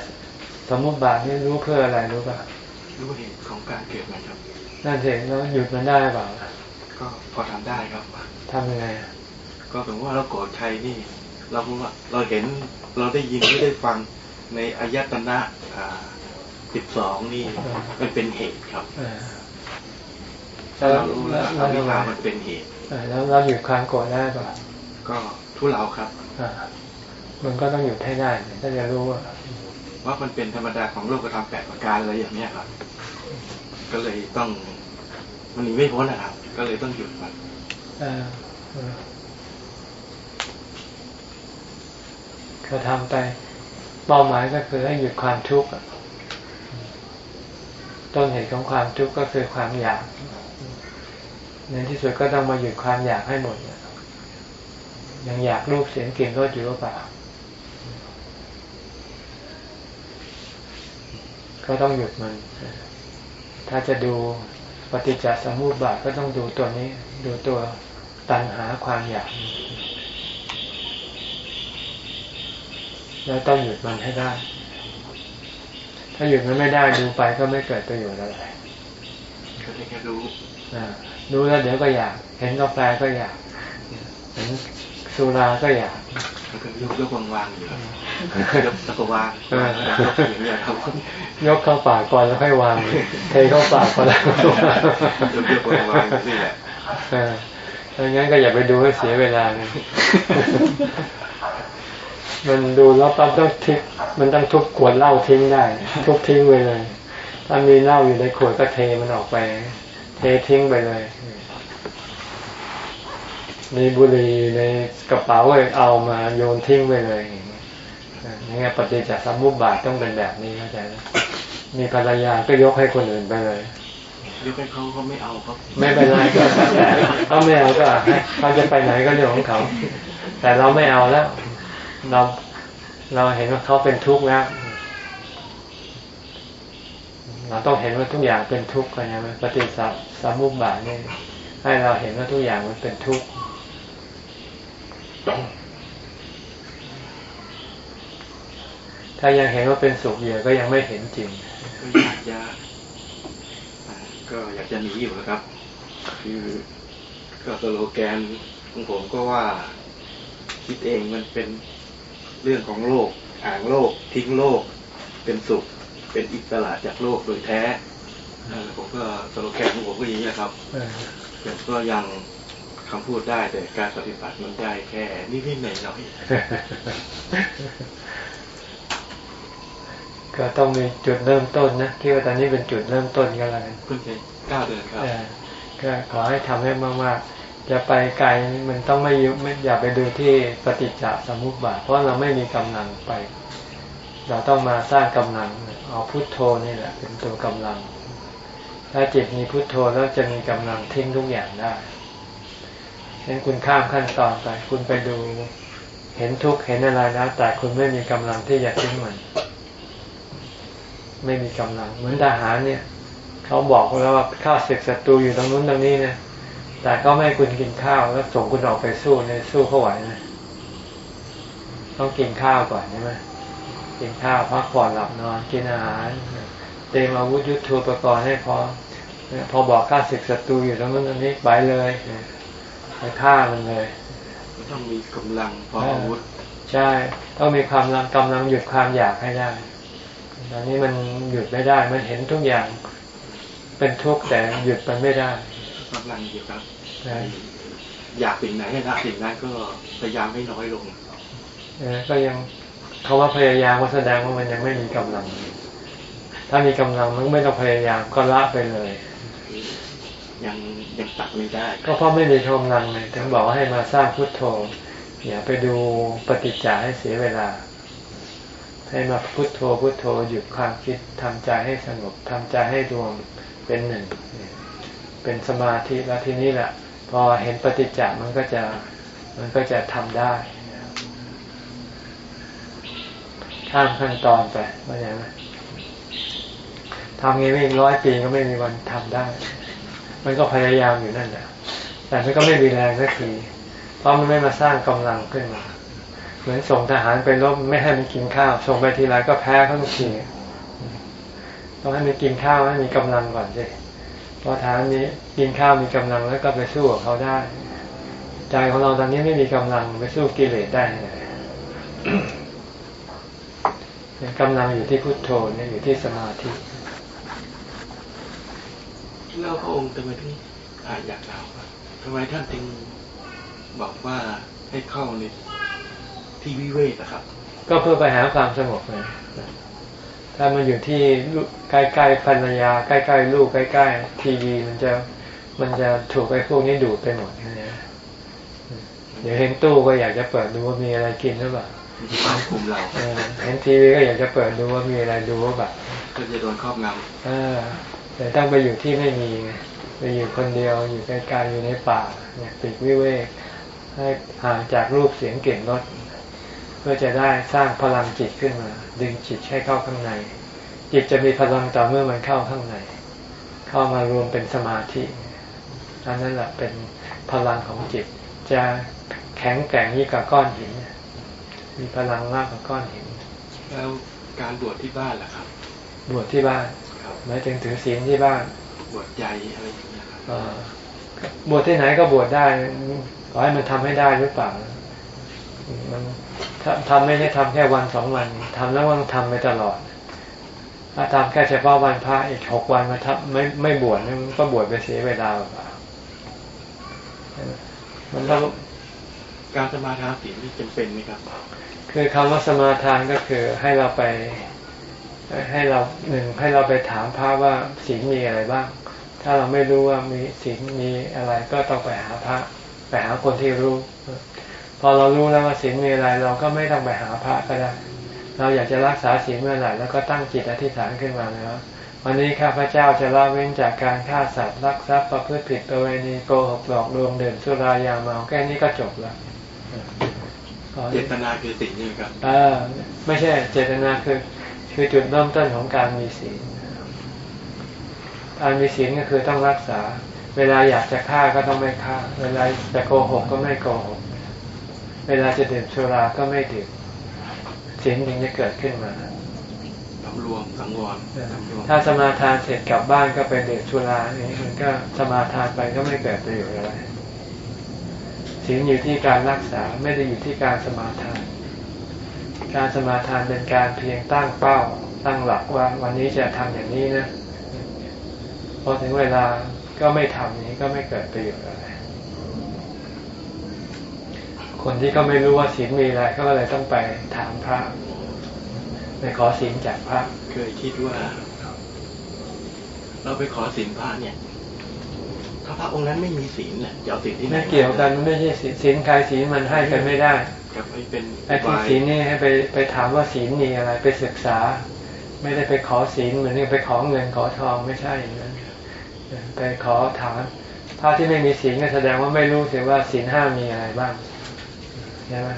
สมุปบาทนี่รู้เพื่ออะไรรู้ป่ะรู้เหตุของการเกิดมันครับนั่นเองแล้วหยุดมันได้เปล่า ก็พอทำได้ครับทำยังไงอะก็สมมติว่าเราโกรธใครนี่ เรารู้ว่าเราเห็นเราได้ยินหรือได้ฟังในอายตนะสิบสองนี่มันเป็นเหตุครับเออถ้าเรารู้แล้วอวิชชามันเป็นเหตุเออแล้วเราหยุดความโกรธได้เปล่าก็ทุเลาครับอ่ามันก็ต้องหยุดให้ได้ถ้าจะรู้ว่าว่ามันเป็นธรรมดาของโลกธรรมแปดประการอะไรอย่างเนี้ยครับ ก็เลยต้องมันหนีไม่พ้นนะครับ ก็เลยต้องหยุดมันเออเออก็ทำไปเป้าหมายก็คือให้หยุดความทุกข์ต้นเหตุของความทุกข์ก็คือความอยาก ในที่สุดก็ต้องมาหยุดความอยากให้หมดยยังอยากรูปเสียงกลิ่นรสอยู่หรือเปล่าก็ต้องหยุดมัน ถ้าจะดู ปฏิจจสมุปบาทก็ต้องดูตัวนี้ ดูตัวตัณหาความอยากแล้วต้องหยุดมันให้ได้ ถ้าหยุดมันไม่ได้ดูไปก็ไม่เกิดประโยชน์อะไรก็ได้แค่รู้อ่าดูแล้วเดี๋ยวก็อยาก เห็นกาแฟก็อยาก เห็น สุราก็อยากมันก็ยกยกวางวางๆอยู่ยกตะกวางเออยกอย่างเงี้ยครับยกเข้าปากก่อนแล้วค่อยวางเทเข้าปากก่อนแล้วค่อยวางยกยกวางวางๆนี่แหละเออถ้างั้นก็อย่าไปดูให้เสียเวลาเลยมันดูแล้วปั๊บต้องทิ้งมันต้องทุบขวดเหล้าทิ้งได้ ทุบทิ้งไปเลย ถ้ามีเหล้าอยู่ในขวดก็เทมันออกไป เททิ้งไปเลย มีบุหรี่ในกระเป๋าเลยเอามาโยนทิ้งไปเลยอย่างเงี้ยอ่าอย่างเงี้ยปฏิจจสมุปบาทต้องเป็นแบบนี้เข้าใจไหมมีภรรยาก็ยกให้คนอื่นไปเลยยกให้เขาเขาไม่เอาครับไม่เป็นไรก็แต่เขาไม่เอาก็ให้เขาจะไปไหนก็เรื่องของเขา แต่เราไม่เอาแล้ว เราเราเห็นว่าเขาเป็นทุกข์แล้วเราต้องเห็นว่าทุกอย่างเป็นทุกข์กันนะปฏิสัสามุปบาทนี่ให้เราเห็นว่าทุกอย่างมันเป็นทุกข์ ถ้ายังเห็นว่าเป็นสุขอยู่ก็ยังไม่เห็นจริง ก็อยากจะอ่าก็อยากจะหนีอยู่นะครับ คือก็สโลแกนของผมก็ว่าคิดเองมันเป็นเรื่องของโลก อ่างโลก ทิ้งโลก เป็นสุข เป็นอิสระจากโลกโดยแท้เออผมก็สโลแกนของผมก็อย่างนี้แหละครับเออแต่ก็ยัง คำพูดได้แต่การปฏิบัติมันได้แค่นิดๆหน่อยๆก็ต้องมีจุดเริ่มต้นนะที่ว่าตอนนี้เป็นจุดเริ่มต้นก็แล้วกันเพิ่งจะเก้าเดือนครับเออก็ขอให้ทำให้มากๆจะไปไกลมันต้องไม่ยุไม่อย่าไปดูที่ปฏิจจสมุปบาทเพราะเราไม่มีกำลังไป เราต้องมาสร้างกำลังเอาพุทโธนี่แหละเป็นตัวกำลัง ถ้าจิตมีพุทโธแล้วจะมีกำลังทิ้งทุกอย่างได้ ฉะนั้นคุณข้ามขั้นตอนไป คุณไปดูเห็นทุกข์เห็นอะไรแล้วแต่คุณไม่มีกำลังที่จะทิ้งมัน ไม่มีกำลัง เหมือนทหารเนี่ย เขาบอกแล้วว่าข้าศึกศัตรูอยู่ตรงนู้นตรงนี้เนี่ยแต่ก็ไม่ให้คุณกินข้าวแล้วส่งคุณออกไปสู้เนี่ยสู้เขาไหวไหมต้องกินข้าวก่อนใช่ไหมกินข้าวพักผ่อนหลับนอนกินอาหารเตรียมอาวุธยุทโธปกรณ์ให้พร้อมพอบอกข้าศึกศัตรูอยู่ตรงนู้นตรงนี้ไปเลย ไปฆ่ามันเลยต้องมีกำลังพออาวุธใช่ ต้องมีความรังกำลังหยุดความอยากให้ได้ตอนนี้มันหยุดไม่ได้ มันเห็นทุกอย่างเป็นทุกข์แต่หยุดมันไม่ได้กำลังอยู่ครับนะอยากสิ่งไหนให้ละสิ่งนั้นก็พยายามให้น้อยลงเออก็ยังคาว่าพยายามก็แสดงว่ามันยังไม่มีกำลัง ถ้ามีกำลังมันไม่ต้องพยายามก็ละไปเลย ยังยังตัดไม่ได้ ก็เพราะไม่มีกำลังเลยถึงบอกให้มาสร้างพุทโธอย่าไปดูปฏิจจาให้เสียเวลา ให้มาพุทโธพุทโธหยุดความคิดทำใจให้สงบทำใจให้รวมเป็นหนึ่ง เป็นสมาธิแล้วทีนี้แหละพอเห็นปฏิจจามันก็จะมันก็จะทำได้ข้ามขั้นตอนไปว่าอย่างไรทำงี้ไม่ร้อยปีก็ไม่มีวันทำได้ มันก็พยายามอยู่นั่นแหละแต่มันก็ไม่มีแรงสักทีเพราะมันไม่มาสร้างกำลังขึ้นมา เหมือนส่งทหารไปรบไม่ให้มันกินข้าว ส่งไปทีไรก็แพ้เขาทุกทีต้องให้มันกินข้าวให้มีกำลังก่อนสิพอทหารนี้กินข้าวมีกำลังแล้วก็ไปสู้กับเขาได้ ใจของเราตอนนี้ไม่มีกำลังไปสู้กิเลสได้เลยเนี่ยกำลังอยู่ที่พุทโธเนี่ยอยู่ที่สมาธิ แล้วพระองค์ทำไมถึงอ่าอยากเราครับทำไมท่านจึงบอกว่าให้เข้าในที่วิเวกอะครับ ก็เพื่อไปหาความสงบไงถ้ามันอยู่ที่ลูกใกล้ๆภรรยา ใกล้ๆลูกใกล้ๆทีวีมันจะมันจะถูกไอ้พวกนี้ดูดไปหมดนะเดี๋ยวเห็นตู้ก็อยากจะเปิดดูว่ามีอะไรกินหรือเปล่ามีความคุมเราเออเห็นทีวีก็อยากจะเปิดดูว่ามีอะไรดูว่าแบบก็จะโดนครอบงเออ แต่ต้องไปอยู่ที่ไม่มีไงไปอยู่คนเดียวอยู่ไกลๆอยู่ในป่าเนี่ยปิดวิเวกให้ห่างจากรูปเสียงกลิ่นรสเพื่อจะได้สร้างพลังจิตขึ้นมา ดึงจิตให้เข้าข้างใน จิตจะมีพลังต่อเมื่อมันเข้าข้างใน เข้ามารวมเป็นสมาธิอันนั้นแหละเป็นพลังของจิต จะแข็งแกร่งยิ่งกว่าก้อนหิน มีพลังมากกว่าก้อนหินำแล้วการบวชที่บ้านล่ะครับ บวชที่บ้านครับ หมายถึงถือศีลที่บ้าน บวชใจอะไรอย่างเงี้ยครับเอ่อบวชที่ไหนก็บวชได้ขอให้มันทำให้ได้หรือเปล่ามันทำไม่ได้ทำแค่วันสองวันทำแล้วต้องทำไปตลอด ถ้าทำแค่เฉพาะวันพระอีกหกวันมาทับไม่ไม่บวชมันก็บวชไปเสียเวลาเปล่ามันต้องการสมาทานศีลนี่จำเป็นไหมครับ คือคำว่าสมาทานก็คือให้เราไป ให้เราหนึ่งให้เราไปถามพระว่าศีลมีอะไรบ้าง ถ้าเราไม่รู้ว่ามีศีลมีอะไรก็ต้องไปหาพระ ไปหาคนที่รู้ พอเรารู้แล้วว่าศีลมีอะไร เราก็ไม่ต้องไปหาพระก็ได้ เราอยากจะรักษาศีลเมื่อไหร่แล้วก็ตั้งจิตอธิษฐานขึ้นมาแล้ววันนี้ข้าพเจ้าจะละเว้นจากการฆ่าสัตว์รักทรัพย์ประพฤติผิดประเวณีโกหกหลอกลวงเดินสุรายาเมาแค่นี้ก็จบแล้วเจตนาคือสิ่งนี้ครับอ่าไม่ใช่เจตนาคือ คือจุดเริ่มต้นของการมีศีลการมีศีลก็คือต้องรักษา เวลาอยากจะฆ่าก็ต้องไม่ฆ่า เวลาจะโกหกก็ไม่โกหก เวลาจะดื่มสุราก็ไม่ดื่มศีลถึงจะเกิดขึ้นมาสำรวมสังวรถ้าสมาทานเสร็จกลับบ้านก็ไปดื่มสุรานี่มันก็สมาทานไปก็ไม่เกิดประโยชน์อะไรศีลอยู่ที่การรักษาไม่ได้อยู่ที่การสมาทาน การสมาทานเป็นการเพียงตั้งเป้าตั้งหลักว่า วันนี้จะทำอย่างนี้นะพอถึงเวลาก็ไม่ทำนี้ก็ไม่เกิดประโยชน์อะไรคนที่ก็ไม่รู้ว่าศีลมีอะไรก็เลยต้องไปถามพระไปขอศีลจากพระ เคยคิดว่า เราไปขอศีลพระเนี่ยถ้าพระองค์นั้นไม่มีศีลเนี่ยจะเอาศีลที่ไหนไม่เกี่ยวกันไม่ใช่ศีลใครศีลมันให้กันไม่ได้ ครับไม่เป็นไอ้ที่ศีลนี่ให้ไปไปถามว่าศีลมีอะไรไปศึกษา ไม่ได้ไปขอศีลเหมือนไปขอเงินขอทองไม่ใช่อย่างนั้นไปขอถามพระที่ไม่มีศีลก็แสดงว่าไม่รู้เสียว่าศีลห้ามีอะไรบ้างใช่ไหม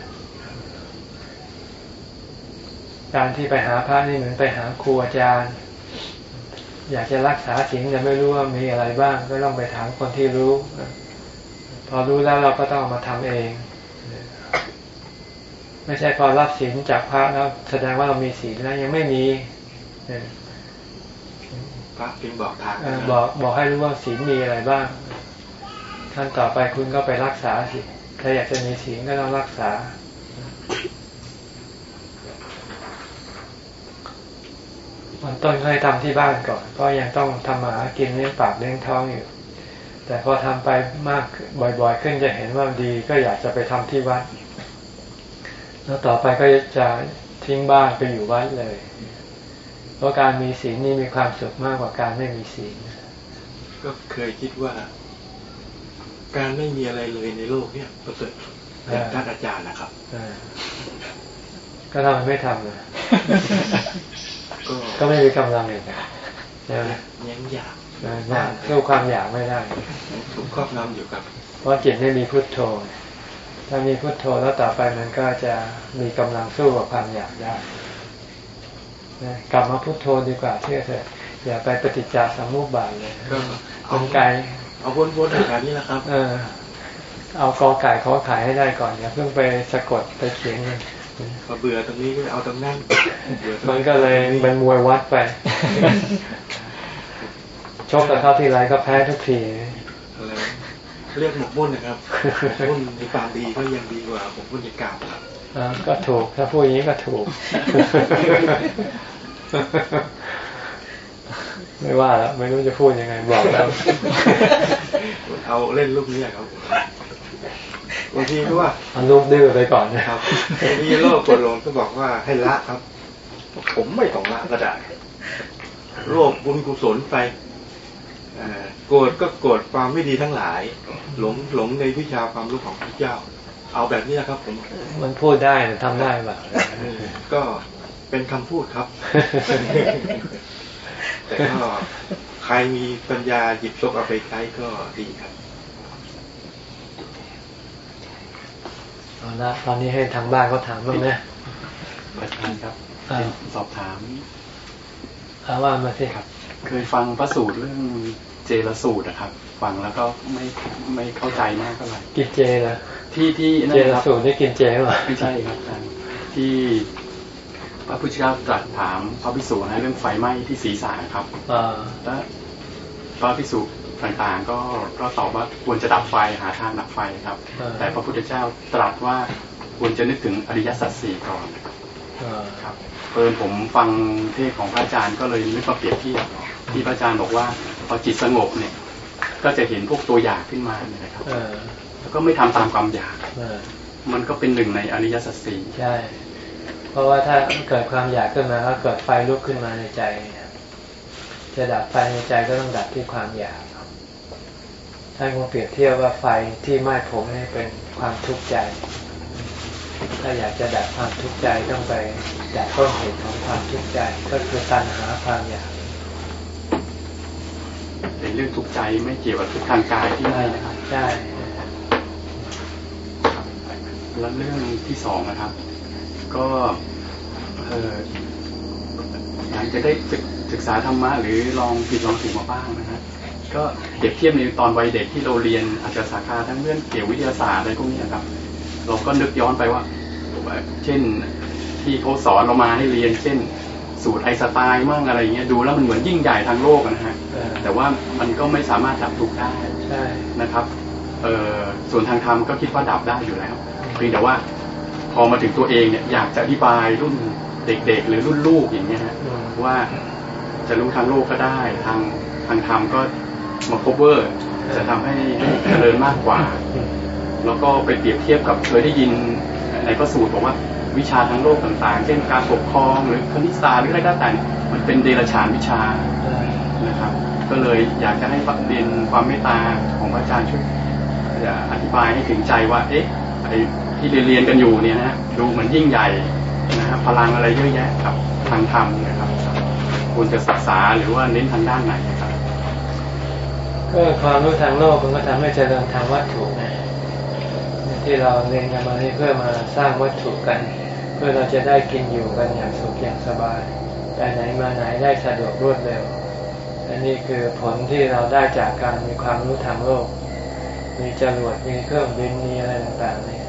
การที่ไปหาพระนี่เหมือนไปหาครูอาจารย์ อยากจะรักษาสิ่งแต่ไม่รู้ว่ามีอะไรบ้าง ก็ต้องไปถามคนที่รู้ พอรู้แล้วเราก็ต้องมาทำเอง ไม่ใช่พอรับศีลจากพระแล้วแสดงว่าเรามีศีลแล้วยังไม่มีพระจึงบอกทางบอกบอกให้รู้ว่าศีลมีอะไรบ้างขั้นต่อไปคุณก็ไปรักษาสิถ้าอยากจะมีศีลก็ต้องรักษา มันต้นให้ทำที่บ้านก่อน ก็ยังต้องทำมาหากินเลี้ยงปากเลี้ยงท้องอยู่ แต่พอทำไปมากบ่อยๆ ขึ้นจะเห็นว่าดีก็อยากจะไปทำที่วัด แล้วต่อไปก็จะทิ้งบ้านไปอยู่วัดเลย เพราะการมีศีลนี่มีความสุขมากกว่าการไม่มีศีลก็เคยคิดว่า การไม่มีอะไรเลยในโลกเนี่ยประเสริฐอย่างท่านอาจารย์นะครับก็ทำไมไม่ทำเลยก็ไม่มีกำลังเลยนะใช่ไหมยังอยากอยากสู้ความอยากไม่ได้ถูกครอบงำอยู่กับ เพราะจิตไม่มีพุทโธ ถ้ามีพุทโธแล้วต่อไปมันก็จะมีกำลังสู้กับความอยากได้กลับมาพุทโธดีกว่าเชื่อเถอะอย่าไปปฏิจจสมุปบาทเลยคนไกลเอาวนๆแบบนี้แหละครับ เออ เอากอไก่ขอขายให้ได้ก่อนอย่าเพิ่งไปสะกดไปเขียนพอเบื่อตรงนี้ก็เอาตรงนั้นมันก็เลยเป็นมวยวัดไปชกกับเขาทีไรก็แพ้ทุกทีอะไร เรียกหมกมุ่นนะครับหมกมุ่นในปากดีก็ยังดีกว่าหมกมุ่นในกาบครับก็ถูกถ้าพูดอย่างนี้ก็ถูก ไม่ว่าแล้วไม่รู้จะพูดยังไงบอกแล้ว เอาเล่นลูกนี้ครับบางทีก็ว่าอันลูกดื้อไปก่อนนะครับบางทีโลกกดลงก็บอกว่าให้ละครับ ผมไม่ต้องละก็ได้โลกบุญกุศลไป โกรธก็โกรธความไม่ดีทั้งหลาย หลงหลงในวิชาความรู้ของพระเจ้า เอาแบบนี้นะครับผมมันพูดได้ทำได้แบบก็เป็นคำพูดครับ แต่ก็ใครมีปัญญาหยิบยกเอาไปใช้ก็ดีครับเอาละตอนนี้ให้ทางบ้านเขาถามบ้างนะอาจารย์ครับสอบถามอาว่ามาสิครับ เคยฟังพระสูตรเรื่องเจรสูตรนะครับ ฟังแล้วก็ไม่ไม่เข้าใจมากเท่าไหร่กินเจนะที่ที่เจรสูตรนี่กินเจหรอไม่ใช่ครับอาจารย์ที่พระพุทธเจ้าตรัสถามพระพิสุนะเรื่องไฟไหม้ที่ศีรษะครับแล้วพระพิสุต่างๆ ก็ก็ตอบว่าควรจะดับไฟหาทางดับไฟครับ แต่พระพุทธเจ้าตรัสว่าควรจะนึกถึงอริยสัจสี่ก่อนครับเปินผมฟังเทศของพระอาจารย์ก็เลยนึกมาเปรียบเทียบ ที่พระอาจารย์บอกว่าพอจิตสงบเนี่ย ก็จะเห็นพวกตัวอยากขึ้นมาเนี่ยนะครับแล้วก็ไม่ทำตามความอยากมันก็เป็นหนึ่งในอริยสัจสี่ใช่ เพราะว่าถ้าเกิดความอยากขึ้นมาแล้วเกิดไฟลุกขึ้นมาในใจ จะดับไฟในใจก็ต้องดับที่ความอยากท่านคงเปรียบเทียบว่าไฟที่ไหม้ผมนี่เป็นความทุกข์ใจ ถ้าอยากจะดับความทุกข์ใจต้องไปดับต้นเหตุของความทุกข์ใจ ก็คือตัณหาความอยาก เป็นเรื่องทุกข์ใจไม่เกี่ยวกับทุกทางกายที่ไหนนะครับใช่แล้วเรื่องที่สองนะครับ ก็เออหลังจะได้ศึกษาธรรมะหรือลองผิดลองถูกมาบ้างนะครับก็เปรียบเทียบในตอนวัยเด็กที่เราเรียนอาจจะสาขาทั้งเรื่องเกี่ยววิทยาศาสตร์อะไรพวกนี้ครับ เราก็นึกย้อนไปว่า เช่นที่เขาสอนเรามาให้เรียน เช่น สูตรไอสไตล์มั่งอะไรเงี้ยดูแล้วมันเหมือนยิ่งใหญ่ทางโลกนะฮะแต่ว่ามันก็ไม่สามารถดับทุกข์ได้นะครับเออส่วนทางธรรมก็คิดว่าดับได้อยู่แล้วเพียงแต่ว่าพอมาถึงตัวเองเนี่ยอยากจะอธิบายรุ่นเด็กๆ หรือรุ่นลูกอย่างเงี้ยฮะว่าจะรู้ทางโลกก็ได้ ทางทางธรรมก็มา cover จะทำให้เจริญมากกว่า แล้วก็ไปเปรียบเทียบกับเคยได้ยินในพระสูตรบอกว่า วิชาทั้งโลกต่างๆ เช่นการปกครองหรือคณิตศาสตร์หรืออะไรก็ตามมันเป็นเดรัจฉานวิชานะครับ ก็เลยอยากจะให้เรียนความเมตตาของพระอาจารย์ช่วยอธิบายให้ถึงใจว่าเอ๊ะไอที่เรียนกันอยู่เนี่ยนะดูเหมือนยิ่งใหญ่นะครับพลังอะไรเยอะแยะกับทางธรรมนะครับควรจะศึกษาหรือว่าเน้นทางด้านไหนครับก็ความรู้ทางโลกมันก็ทำให้เจริญทางวัตถุนะ ที่เราเรียนกันมานี่เพื่อมาสร้างวัตถุกัน เพื่อเราจะได้กินอยู่กันอย่างสุขอย่างสบายไปไหนมาไหนได้สะดวกรวดเร็วอันนี้คือผลที่เราได้จากการมีความรู้ทางโลก มีจรวดมีเครื่องบินมีอะไรต่างๆนี่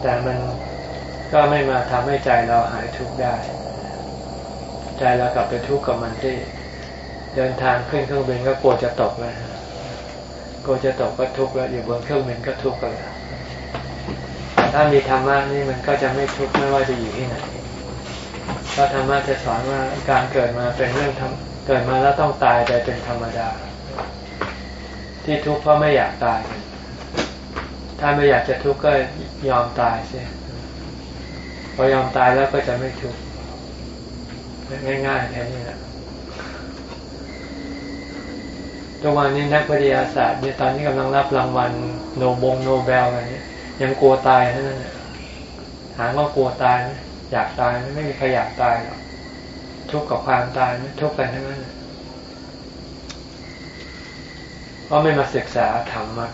แต่มันก็ไม่มาทำให้ใจเราหายทุกข์ได้ ใจเรากลับไปทุกข์กับมันที่ เดินทางขึ้นเครื่องบินก็กลัวจะตกเลย กลัวจะตกก็ทุกข์แล้วอยู่บนเครื่องบินก็ทุกข์แล้วแต่ถ้ามีธรรมะนี่มันก็จะไม่ทุกข์ไม่ว่าจะอยู่ที่ไหนเพราะธรรมะจะสอนว่าการเกิดมาเป็นเรื่องทเกิดมาแล้วต้องตายไปเป็นธรรมดา ที่ทุกข์เพราะไม่อยากตาย ถ้าไม่อยากจะทุกข์ก็ยอมตายเสียพอยอมตายแล้วก็จะไม่ทุกข์ง่ายๆแค่นี้แหละ ทุกวันนี้นักวิทยาศาสตร์เนี่ยตอนนี้กำลังรับรางวัลโนบงโนเบลอะไรนี้ยังกลัวตายนั่นแหละถามว่ากลัวตายไหมอยากตายไม่มีใครอยากตายหรอกทุกข์กับความตายไหมทุกข์กันทั้งนั้นเพราะไม่มาศึกษาธรรมะ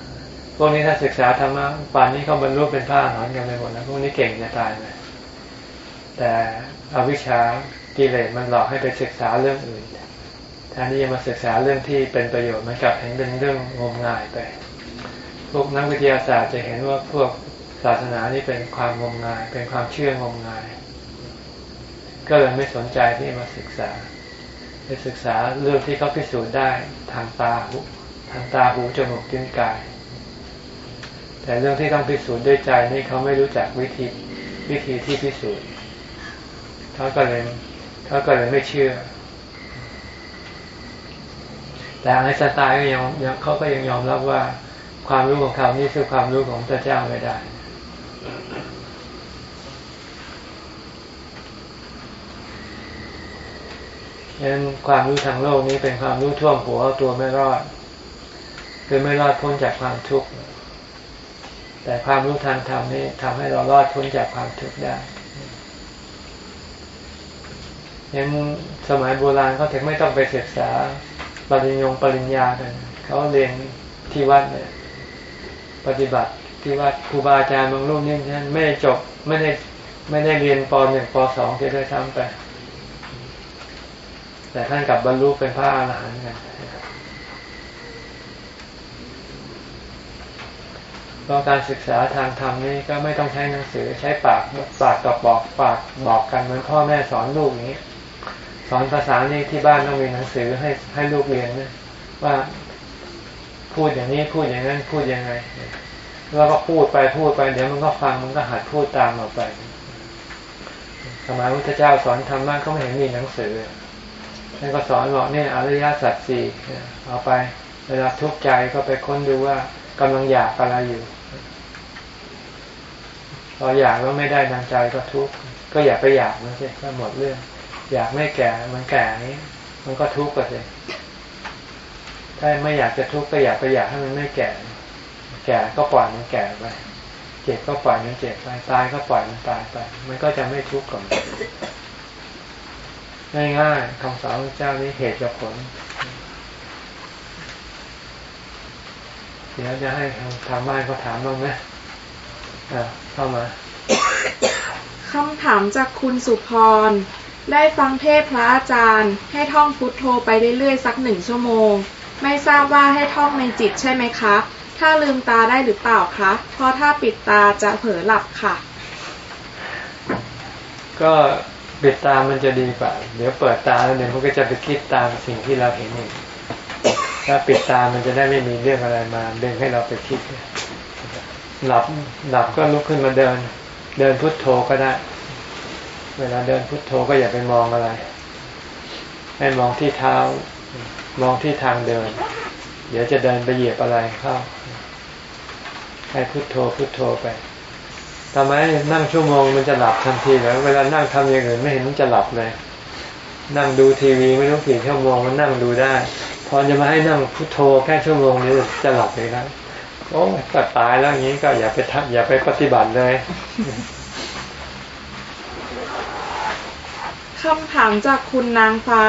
พวกนี้ถ้าศึกษาธรรมะป่านนี้เขาบรรลุเป็นพระอรหันต์กันไปหมดแล้วพวกนี้เก่งจะตายไหมแต่อวิชชากิเลสมันหลอกให้ไปศึกษาเรื่องอื่น แทนที่จะมาศึกษาเรื่องที่เป็นประโยชน์มันกลับเห็นเป็นเรื่องงมงายไป พวกนักวิทยาศาสตร์จะเห็นว่าพวกศาสนานี่เป็นความงมงาย เป็นความเชื่องมงาย ก็เลยไม่สนใจที่มาศึกษาไปศึกษาเรื่องที่เขาพิสูจน์ได้ทางตาหูทางตาหูจมูกลิ้นกาย แต่เรื่องที่ต้องพิสูจน์ด้วยใจนี่เขาไม่รู้จักวิธีวิธีที่พิสูจน์เขาก็เลยเขาก็เลยไม่เชื่อ แต่ไอสไตล์ก็ยังเขาก็ยังยอมรับว่าความรู้ของเขานี่คือความรู้ของพระเจ้าไม่ได้ ฉะนั้นความรู้ทางโลกนี้เป็นความรู้ท่วมหัวตัวไม่รอด คือไม่รอดพ้นจากความทุกข์ แต่ความรู้ทางธรรมนี่ทำให้เรารอดพ้นจากความทุกข์ได้ยังสมัยโบราณเขาถึงไม่ต้องไปศึกษา ปริญญงปริญญากันเขาเรียนที่วัดเนี่ยปฏิบัติที่วัดครูบาอาจารย์บางรูปนี่ท่านไม่จบไม่ได้ไม่ได้เรียนปหนึ่งปสองที่ได้ทำไป แต่ท่านกลับบรรลุเป็นพระอรหันต์กันเพราะการศึกษาทางธรรมนี่ก็ไม่ต้องใช้หนังสือใช้ปากปากกับบอกปากบอกกันเหมือนพ่อแม่สอนลูกอย่างนี้ สอนภาษานี้ที่บ้านต้องมีหนังสือให้ให้ลูกเรียนนะว่าพูดอย่างนี้พูดอย่างนั้นพูดยังไงแล้วก็พูดไปพูดไป เดี๋ยวมันก็ฟังมันก็หัดพูดตามเราไป สมัยพระเจ้าสอนธรรมะก็ไม่เห็นมีหนังสือท่านก็สอนบอกเนี่ยอริยสัจสี่เอาไป เวลาทุกข์ใจก็ไปค้นดูว่ากำลังอยากอะไรอยู่พออยากแล้วไม่ได้ดังใจก็ทุกข์ก็อย่าไปอยากมันสิก็หมดเรื่อง อยากไม่แก่มันแก่นี้ มันก็ทุกข์ก็สิถ้าไม่อยากจะทุกข์ก็อยากไปอยากให้มันไม่แก่ แก่ก็ปล่อยมันแก่ไปเจ็บก็ปล่อยมันเจ็บไปตายก็ปล่อยมันตายไป มันก็จะไม่ทุกข์กับมันง่ายๆคำสอนพระเจ้านี้เหตุกับผลเดี๋ยวจะให้ทางบ้านเขาถามบ้างไหมอ่าเข้ามาคำถามจากคุณสุพร ได้ฟังเทศพระอาจารย์ ให้ท่องพุทโธไปเรื่อยๆสักหนึ่งชั่วโมง ไม่ทราบว่าให้ท่องในจิตใช่ไหมคะ ถ้าลืมตาได้หรือเปล่าคะ เพราะถ้าปิดตาจะเผลอหลับค่ะ ก็ปิดตามันจะดีกว่า เดี๋ยวเปิดตาแล้วเดี๋ยวมันก็จะไปคิดตามสิ่งที่เราเห็นเองถ้าปิดตามันจะได้ไม่มีเรื่องอะไรมาเดินให้เราไปคิด หลับหลับก็ลุกขึ้นมาเดิน เดินพุทโธก็ได้ เวลาเดินพุทโธก็อย่าไปมองอะไร ให้มองที่เท้า มองที่ทางเดิน เดี๋ยวจะเดินไปเหยียบอะไรเข้า ให้พุทโธพุทโธไปทำไมนั่งชั่วโมงมันจะหลับทันทีแล้ว เวลานั่งทำอย่างอื่นไม่เห็นมันจะหลับเลย นั่งดูทีวีไม่รู้กี่ชั่วโมงมันนั่งดูได้ พอจะมาให้นั่งพุทโธแค่ชั่วโมงนี้จะหลับเลยนะโอ้ก็ตายแล้วอย่างนี้ก็อย่าไปทำอย่าไปปฏิบัติเลย คำถามจากคุณนางฟ้า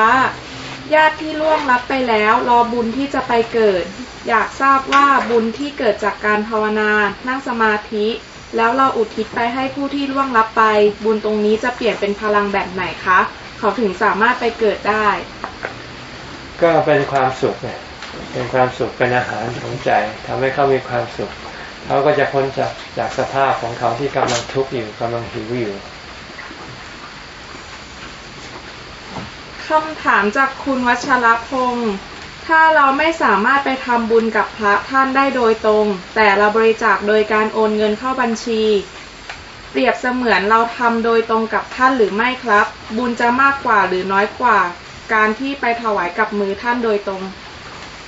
ญาติที่ล่วงลับไปแล้วรอบุญที่จะไปเกิด อยากทราบว่าบุญที่เกิดจากการภาวนา นั่งสมาธิ แล้วเราอุทิศไปให้ผู้ที่ล่วงลับไป บุญตรงนี้จะเปลี่ยนเป็นพลังแบบไหนคะ เขาถึงสามารถไปเกิดได้ ก็เป็นความสุขเนี่ยเป็นความสุขเป็นอาหารของใจทำให้เขามีความสุข เขาก็จะพ้นจากจากสภาพของเขาที่กำลังทุกข์อยู่กำลังหิวอยู่ คำถามจากคุณวัชรพงศ์ถ้าเราไม่สามารถไปทำบุญกับพระท่านได้โดยตรง แต่เราบริจาคโดยการโอนเงินเข้าบัญชี เปรียบเสมือนเราทำโดยตรงกับท่านหรือไม่ครับ บุญจะมากกว่าหรือน้อยกว่า การที่ไปถวายกับมือท่านโดยตรง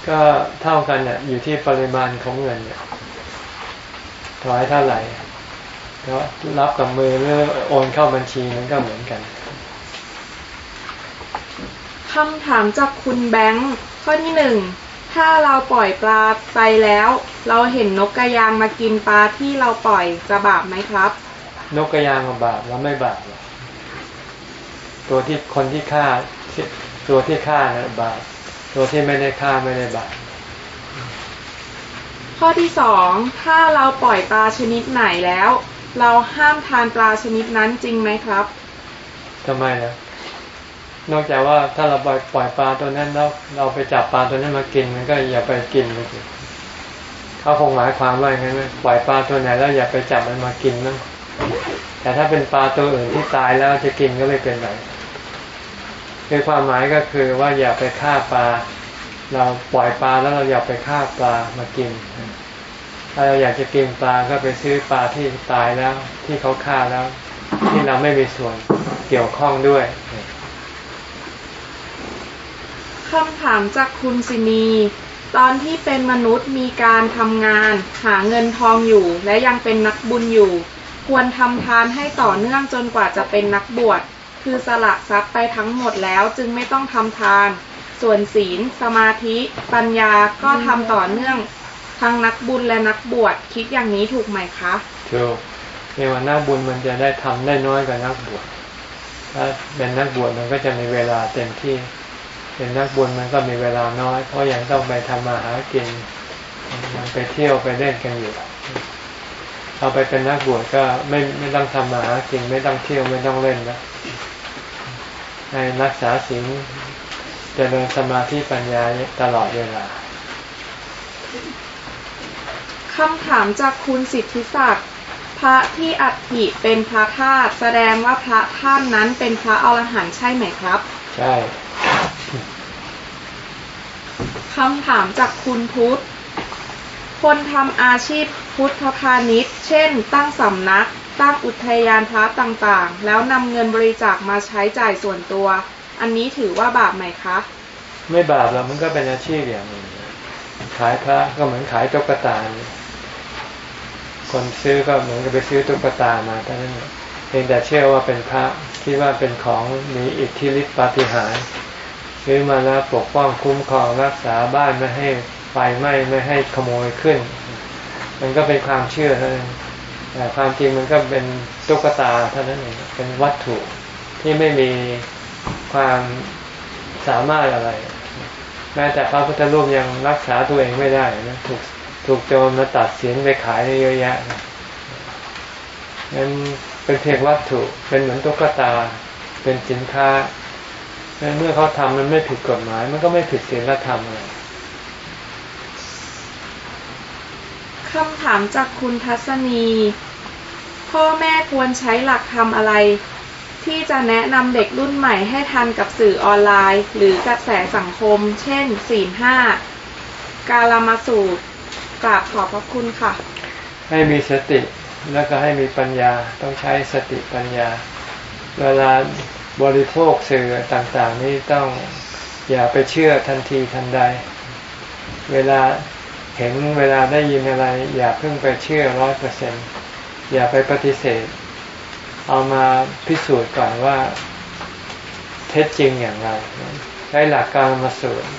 ก็เท่ากันเนี่ยอยู่ที่ปริมาณของเงินเนี่ยถวายเท่าไหร่แล้วรับกับมือหรือโอนเข้าบัญชีมันก็เหมือนกัน คำถามจากคุณแบงค์ข้อที่หนึ่งถ้าเราปล่อยปลาไปแล้ว เราเห็นนกกระยางมากินปลาที่เราปล่อยจะบาปไหมครับ นกกระยางบาปแล้วไม่บาปตัวที่คนที่ฆ่าตัวที่ฆ่านะบาปตัวที่ไม่ได้ฆ่าไม่ได้บาปข้อที่สองถ้าเราปล่อยปลาชนิดไหนแล้ว เราห้ามทานปลาชนิดนั้นจริงไหมครับทำไมนะ นอกจากว่าถ้าเราปล่อยปลาตัวนั้นแล้วเราไปจับปลาตัวนั้นมากินมันก็อย่าไปกินเลยเขาคงหมายความว่าไงไหมปล่อยปลาตัวไหนแล้วอย่าไปจับมันมากินนะแต่ถ้าเป็นปลาตัวอื่นที่ตายแล้วจะกินก็ไม่เป็นไรคือความหมายก็คือว่าอย่าไปฆ่าปลา เราปล่อยปลาแล้วเราอย่าไปฆ่าปลามากิน ถ้าเราอยากจะกินปลาก็ไปซื้อปลาที่ตายแล้ว ที่เขาฆ่าแล้ว ที่เราไม่มีส่วนเกี่ยวข้องด้วย คำถามจากคุณสินี ตอนที่เป็นมนุษย์มีการทำงาน หาเงินทองอยู่ และยังเป็นนักบุญอยู่ ควรทำทานให้ต่อเนื่องจนกว่าจะเป็นนักบวช คือสละทรัพย์ไปทั้งหมดแล้วจึงไม่ต้องทำทาน ส่วนศีล สมาธิ ปัญญาก็ทำต่อเนื่อง ทั้งนักบุญและนักบวชคิดอย่างนี้ถูกไหมคะถูกเรียกว่านักบุญมันจะได้ทำได้น้อยกว่านักบวชถ้าเป็นนักบวชมันก็จะมีเวลาเต็มที่ เป็นนักบุญมันก็มีเวลาน้อย เพราะยังต้องไปทำมาหากินมันไปเที่ยวไปเล่นกันอยู่เอาไปเป็นนักบวชก็ไม่ไม่ต้องทำมาหากินไม่ต้องเที่ยวไม่ต้องเล่นนะในรักษาศีลเจริญสมาธิปัญญาตลอดเวลาคำถามจากคุณสิทธิศักดิ์พระที่อัฐิเป็นพระธาตุแสดงว่าพระท่านนั้นเป็นพระอรหันต์ใช่ไหมครับ ใช่ คำถามจากคุณพุทธ คนทำอาชีพพุทธพาณิชย์ เช่น ตั้งสำนัก ตั้งอุทยานพระต่างๆ แล้วนำเงินบริจาคมาใช้จ่ายส่วนตัว อันนี้ถือว่าบาปไหมคะ ไม่บาปหรอกมันก็เป็นอาชีพอย่างหนึ่งขายพระก็เหมือนขายตุ๊กตา คนซื้อก็เหมือนกับไปซื้อตุ๊กตามาเท่านั้นเองเพียงแต่เชื่อว่าเป็นพระคิดว่าเป็นของมีอิทธิฤทธิปาฏิหาริย์ ซื้อมาแล้วปกป้องคุ้มครองรักษาบ้านไม่ให้ไฟไหม้ไม่ให้ขโมยขึ้น มันก็เป็นความเชื่อเท่านั้นแต่ความจริงมันก็เป็นตุ๊กตาเท่านั้นเองเป็นวัตถุที่ไม่มีความสามารถอะไร แม้แต่พระพุทธรูปยังรักษาตัวเองไม่ได้นะถูกถูกโจรมาตัดเสียงไปขายเยอะแยะนะนั้นเป็นเพียงวัตถุเป็นเหมือนตุ๊กตา เป็นสินค้า เมื่อเขาทำมันไม่ผิดกฎหมาย มันก็ไม่ผิดศีลธรรมอะไรคำถามจากคุณทัศนี พ่อแม่ควรใช้หลักธรรมอะไร ที่จะแนะนำเด็กรุ่นใหม่ให้ทันกับสื่อออนไลน์ หรือกระแสสังคม เช่นศีลห้ากาลมาสูตรกราบขอบพระคุณค่ะ ให้มีสติแล้วก็ให้มีปัญญาต้องใช้สติปัญญา เวลา บริโภคสื่อต่างๆ นี่ต้องอย่าไปเชื่อทันทีทันใด เวลาเห็นเวลาได้ยินอะไร อย่าเพิ่งไปเชื่อร้อยเปอร์เซ็นอย่าไปปฏิเสธ เอามาพิสูจน์ก่อนว่า เท็จจริงอย่างไรใช้หลักการมาสูตร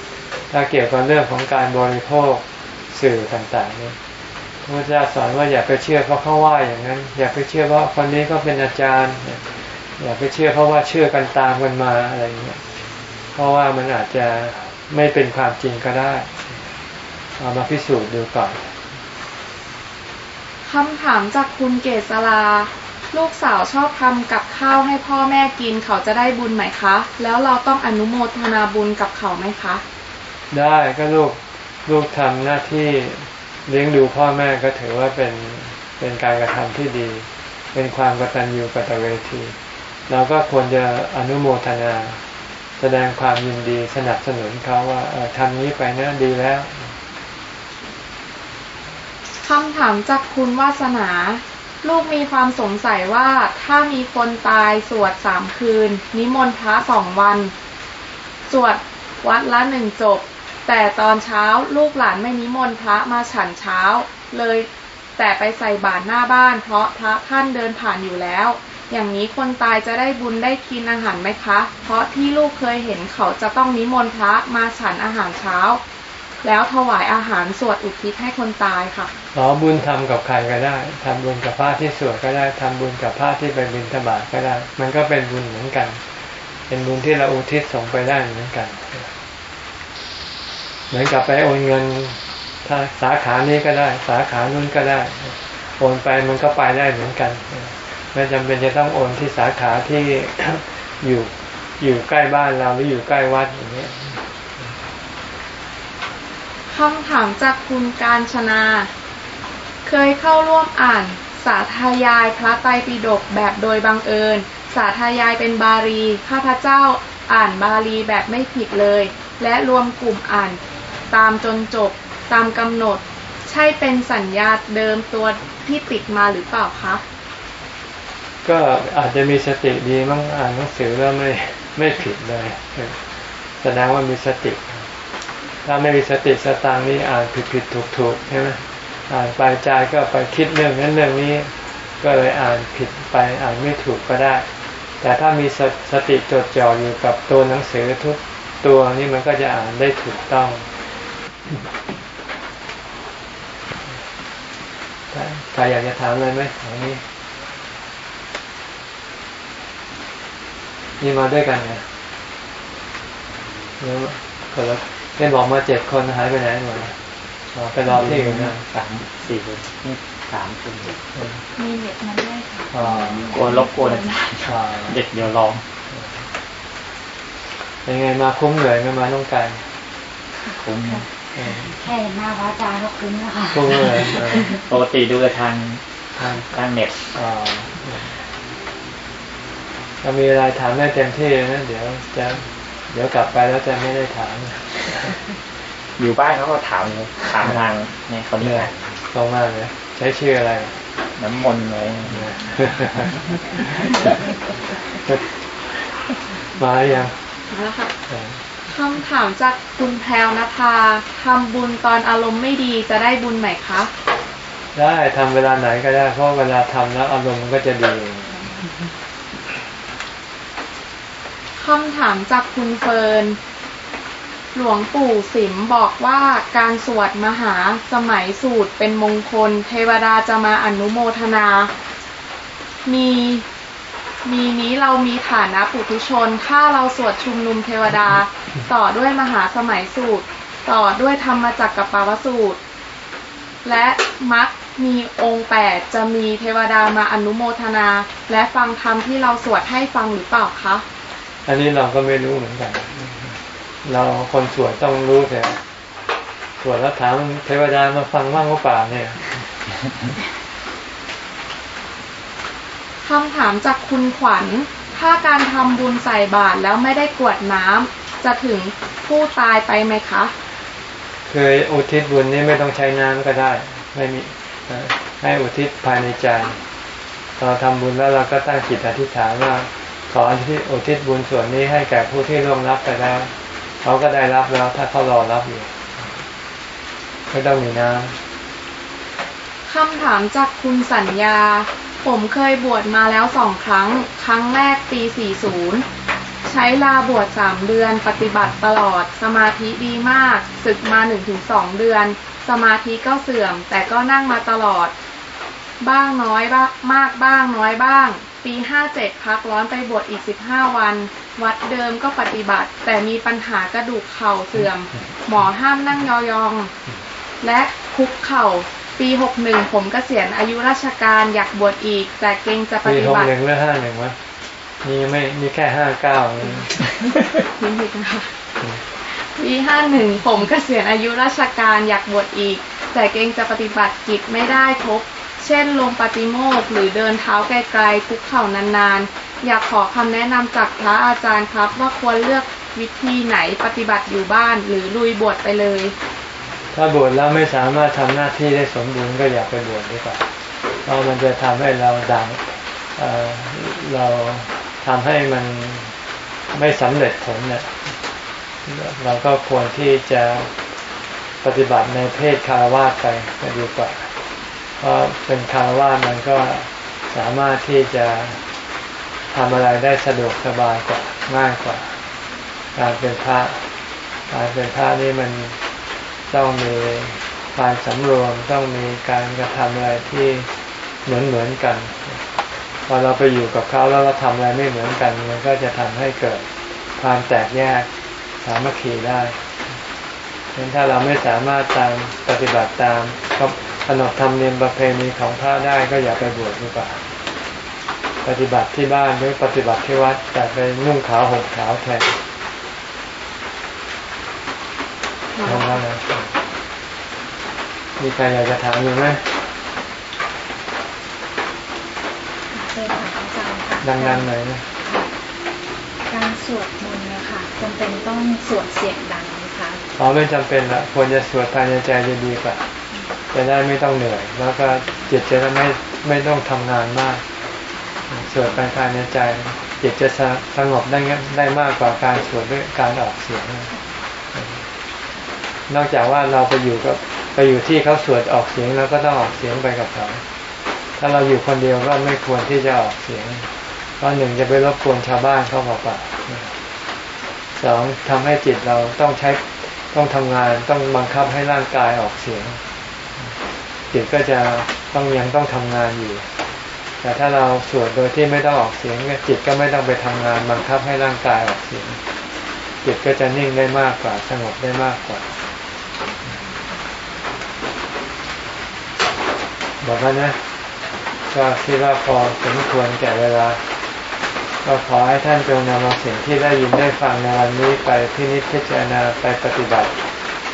ถ้าเกี่ยวกับเรื่องของการบริโภคสื่อต่างๆนี่พระเจ้าสอนว่าอย่าไปเชื่อเพราะเขาว่าอย่างนั้น อย่าไปเชื่อเพราะคนนี้ก็เป็นอาจารย์ อย่าไปเชื่อเพราะว่าเชื่อกันตามกันมาอะไรอย่างเงี้ยเพราะว่ามันอาจจะไม่เป็นความจริงก็ได้ เอามาพิสูจน์ดูก่อนคำถามจากคุณเกษลา ลูกสาวชอบทำกับข้าวให้พ่อแม่กินเขาจะได้บุญไหมคะ แล้วเราต้องอนุโมทนาบุญกับเขาไหมคะ ได้ก็ลูกลูกทำหน้าที่เลี้ยงดูพ่อแม่ก็ถือว่าเป็นเป็นการกระทำที่ดี เป็นความกตัญญูกตเวที เราก็ควรจะอนุโมทนา แสดงความยินดีสนับสนุนเขาว่าทำนี้ไปนะดีแล้วคำถามจากคุณวาสนา ลูกมีความสงสัยว่าถ้ามีคนตายสวดสามคืน นิมนต์พระสองวัน สวดวัดละหนึ่งจบ แต่ตอนเช้าลูกหลานไม่นิมนต์พระมาฉันเช้า เลยแต่ไปใส่บาตรหน้าบ้านเพราะพระท่านเดินผ่านอยู่แล้ว อย่างนี้คนตายจะได้บุญได้กินอาหารไหมคะ เพราะที่ลูกเคยเห็นเขาจะต้องนิมนต์พระมาฉันอาหารเช้า แล้วถวายอาหารสวดอุทิศให้คนตายค่ะขอบุญทำกับใครก็ได้ทำบุญกับพระที่สวดก็ได้ทำบุญกับพระที่ไปบิณฑบาตก็ได้ มันก็เป็นบุญเหมือนกัน เป็นบุญที่เราอุทิศส่งไปได้เหมือนกัน เหมือนกับไปโอนเงินถ้าสาขานี้ก็ได้ สาขานู้นก็ได้ โอนไปมันก็ไปได้เหมือนกัน ไม่จำเป็นจะต้องโอนที่สาขาที่อยู่อยู่ใกล้บ้านเราหรืออยู่ใกล้วัดอย่างเงี้คำถามจากคุณการชนา เคยเข้าร่วมอ่านสาธยายพระไตรปิฎกแบบโดยบังเอิญ สาธยายเป็นบาลีข้าพเจ้าอ่านบาลีแบบไม่ผิดเลย และรวมกลุ่มอ่านตามจนจบตามกำหนด ใช่เป็นสัญญาเดิมตัวที่ติดมาหรือเปล่าคะ ก็อาจจะมีสติดีมั้งอ่านหนังสือแล้วไม่ไม่ผิดเลยแสดงว่ามีสติ ถ้าไม่มีสติสตางนี่อ่านผิดผิดถูกถูกใช่ไหมอ่านไปใจก็ไปคิดเรื่องนั้นเรื่องนี้ ก็เลยอ่านผิดไปอ่านไม่ถูกก็ได้ แต่ถ้ามีสสติจดจ่ออยู่กับตัวหนังสือทุกตัวนี่มันก็จะอ่านได้ถูกต้องใครอยากจะถามอะไรไหมของนี้ นี่มาด้วยกันไงแล้วก็แล้วเล่นบอกมาเจ็ดคนหายไปไหนหมดอ๋อไปรอที่อื่นนะสามสี่คนนี่สามคนมีเน็ตมาด้วยค่ะอ๋อโกนลบโกนอ่าเด็กเดี๋ยวลองเป็นไงมาคุ้มเหนื่อยไหม่มาต้องการคุ้มนะเออแค่เห็นหน้าพระอาจารย์ก็คุ้มแล้วค่ะคุ้มเลยเออปกติดูทางทางทางเน็ต อ่าถ้ามีอะไรถามได้เต็มที่นะเดี๋ยวจะเดี๋ยวกลับไปแล้วจะไม่ได้ถาม อยู่บ้านเขาก็ถามเลยถามทางเนี่ยคนนี้เนี่ยลงมาเลยใช้ชื่ออะไร น้ำมนต์เลยมาหรือยังมาแล้วค่ะคำถามจากคุณแพรวนภาทำบุญตอนอารมณ์ไม่ดีจะได้บุญไหมคะ ได้ทำเวลาไหนก็ได้ เพราะเวลาทำแล้วอารมณ์มันก็จะดี คำถามจากคุณเฟิร์น หลวงปู่สิมบอกว่าการสวดมหาสมัยสูตรเป็นมงคล เทวดาจะมาอนุโมทนา มีมีนี้เรามีฐานะปุถุชน ถ้าเราสวดชุมนุมเทวดา ต่อด้วยมหาสมัยสูตร ต่อด้วยธรรมจักรกับปาวสูตร และมักมีองค์แปดจะมีเทวดามาอนุโมทนา และฟังธรรมที่เราสวดให้ฟังหรือเปล่าคะ อันนี้เราก็ไม่รู้เหมือนกัน เราคนสวดต้องรู้แต่สวดแล้วถามเทวดามาฟังว่างว่าป่าเนี่ยคำถามจากคุณขวัญ ถ้าการทำบุญใส่บาตรแล้วไม่ได้กรวดน้ำจะถึงผู้ตายไปไหมคะเคยอุทิศบุญนี้ไม่ต้องใช้น้ำก็ได้ ไม่มีเอ่อให้อุทิศภายในใจเราทำบุญแล้วเราก็ตั้งจิตอธิษฐานว่า ขอที่อุทิศบุญส่วนนี้ให้แก่ผู้ที่ร่วงรับไปแล้วเขาก็ได้รับแล้วถ้าเขารอรับอยู่ไม่ต้องมีน้ำคำถามจากคุณสัญญา ผมเคยบวชมาแล้วสองครั้ง ครั้งแรกปี 40 ใช้ลาบวชสามเดือน ปฏิบัติตลอด สมาธิดีมาก ศึกมา 1-2 เดือน สมาธิก็เสื่อม แต่ก็นั่งมาตลอด บ้างน้อยบ้างมากบ้างน้อยบ้าง ปี57พักร้อนไปบวชอีก15วัน วัดเดิมก็ปฏิบัติ แต่มีปัญหากระดูกเข่าเสื่อม หมอห้ามนั่งยองๆและคุกเข่าปี61ผมเกษียณอายุราชการอยากบวชอีก แต่เกรงจะปปีฏิหกบัติหนึ่งหรือห้าหนึ่งวะนี่ไม่มีแค่ห้าเก้าทิ้งผิดนะคะปีห้าหนึ่งผมเกษียณอายุราชการอยากบวชอีก แต่เกรงจะปฏิบัติกิจไม่ได้ครบ เช่นลงปฏิโมกหรือเดินเท้าไกลๆคุกเข่านานๆ อยากขอคำแนะนำจากพระอาจารย์ครับ ว่าควรเลือกวิธีไหนปฏิบัติอยู่บ้านหรือลุยบวชไปเลย ถ้าบวชแล้วไม่สามารถทำหน้าที่ได้สมบูรณ์ก็อย่าไปบวชดีกว่าเพราะมันจะทำให้เราดังเเราทำให้มันไม่สำเร็จผลเนี่ยเราก็ควรที่จะปฏิบัติในเพศคารวะไปก็ดีกว่า ราะเป็นคารวะมันก็สามารถที่จะทำอะไรได้สะดวกสบายกว่าง่ายกว่า การเป็นพระการเป็นพระนี่มันต้องมีการสำรวมต้องมีการกระทำอะไรที่เหมือนเหมือนกันพอเราไปอยู่กับเขาแล้วเราทำอะไรไม่เหมือนกัน มันก็จะทำให้เกิดความแตกแยกสามัคคีได้ฉะนั้นถ้าเราไม่สามารถตามปฏิบัติตาม ขนบธรรมเนียมประเพณีของพระได้ก็อย่าไปบวชดีกว่าปฏิบัติที่บ้านหรือปฏิบัติที่วัดแต่ไปนุ่งขาวห่มขาวแทนทำแล้วนะมีใครอยากจะถามอยู่ไหมเคยถามอาจารย์ค่ะดังๆหน่อยนะการสวดมนต์นะคะจำเป็นต้องสวดเสียงดังไหมคะอ๋อไม่จำเป็นละควรจะสวดภายในใจจะดีกว่า จะได้ไม่ต้องเหนื่อย แล้วก็จิตจะไม่ไม่ต้องทำงานมากสวดไปภายในใจ จิตจะสสงบได้ได้มากกว่าการสวดด้วยการออกเสียง นอกจากว่าเราไปอยู่กับไปอยู่ที่เขาสวดออกเสียงแล้วก็ต้องออกเสียงไปกับเขาถ้าเราอยู่คนเดียวก็ไม่ควรที่จะออกเสียงเพราะหนึ่งจะไปรบกวนชาวบ้านเขาเปล่าสองทำให้จิตเราต้องใช้ต้องทำงานต้องบังคับให้ร่างกายออกเสียง จิตก็จะต้องยังต้องทำงานอยู่ แต่ถ้าเราสวดโดยที่ไม่ต้องออกเสียงจิตก็ไม่ต้องไปทำงานบังคับให้ร่างกายออกเสียงจิตก็จะนิ่งได้มากกว่า สงบได้มากกว่าบอกว่านะก็คิดว่าพอสมควรแก่เวลาก็ขอให้ท่านจงนำเอาสิ่งที่ได้ยินได้ฟังในวันนี้ไปพินิจพิจารณาไปปฏิบัติ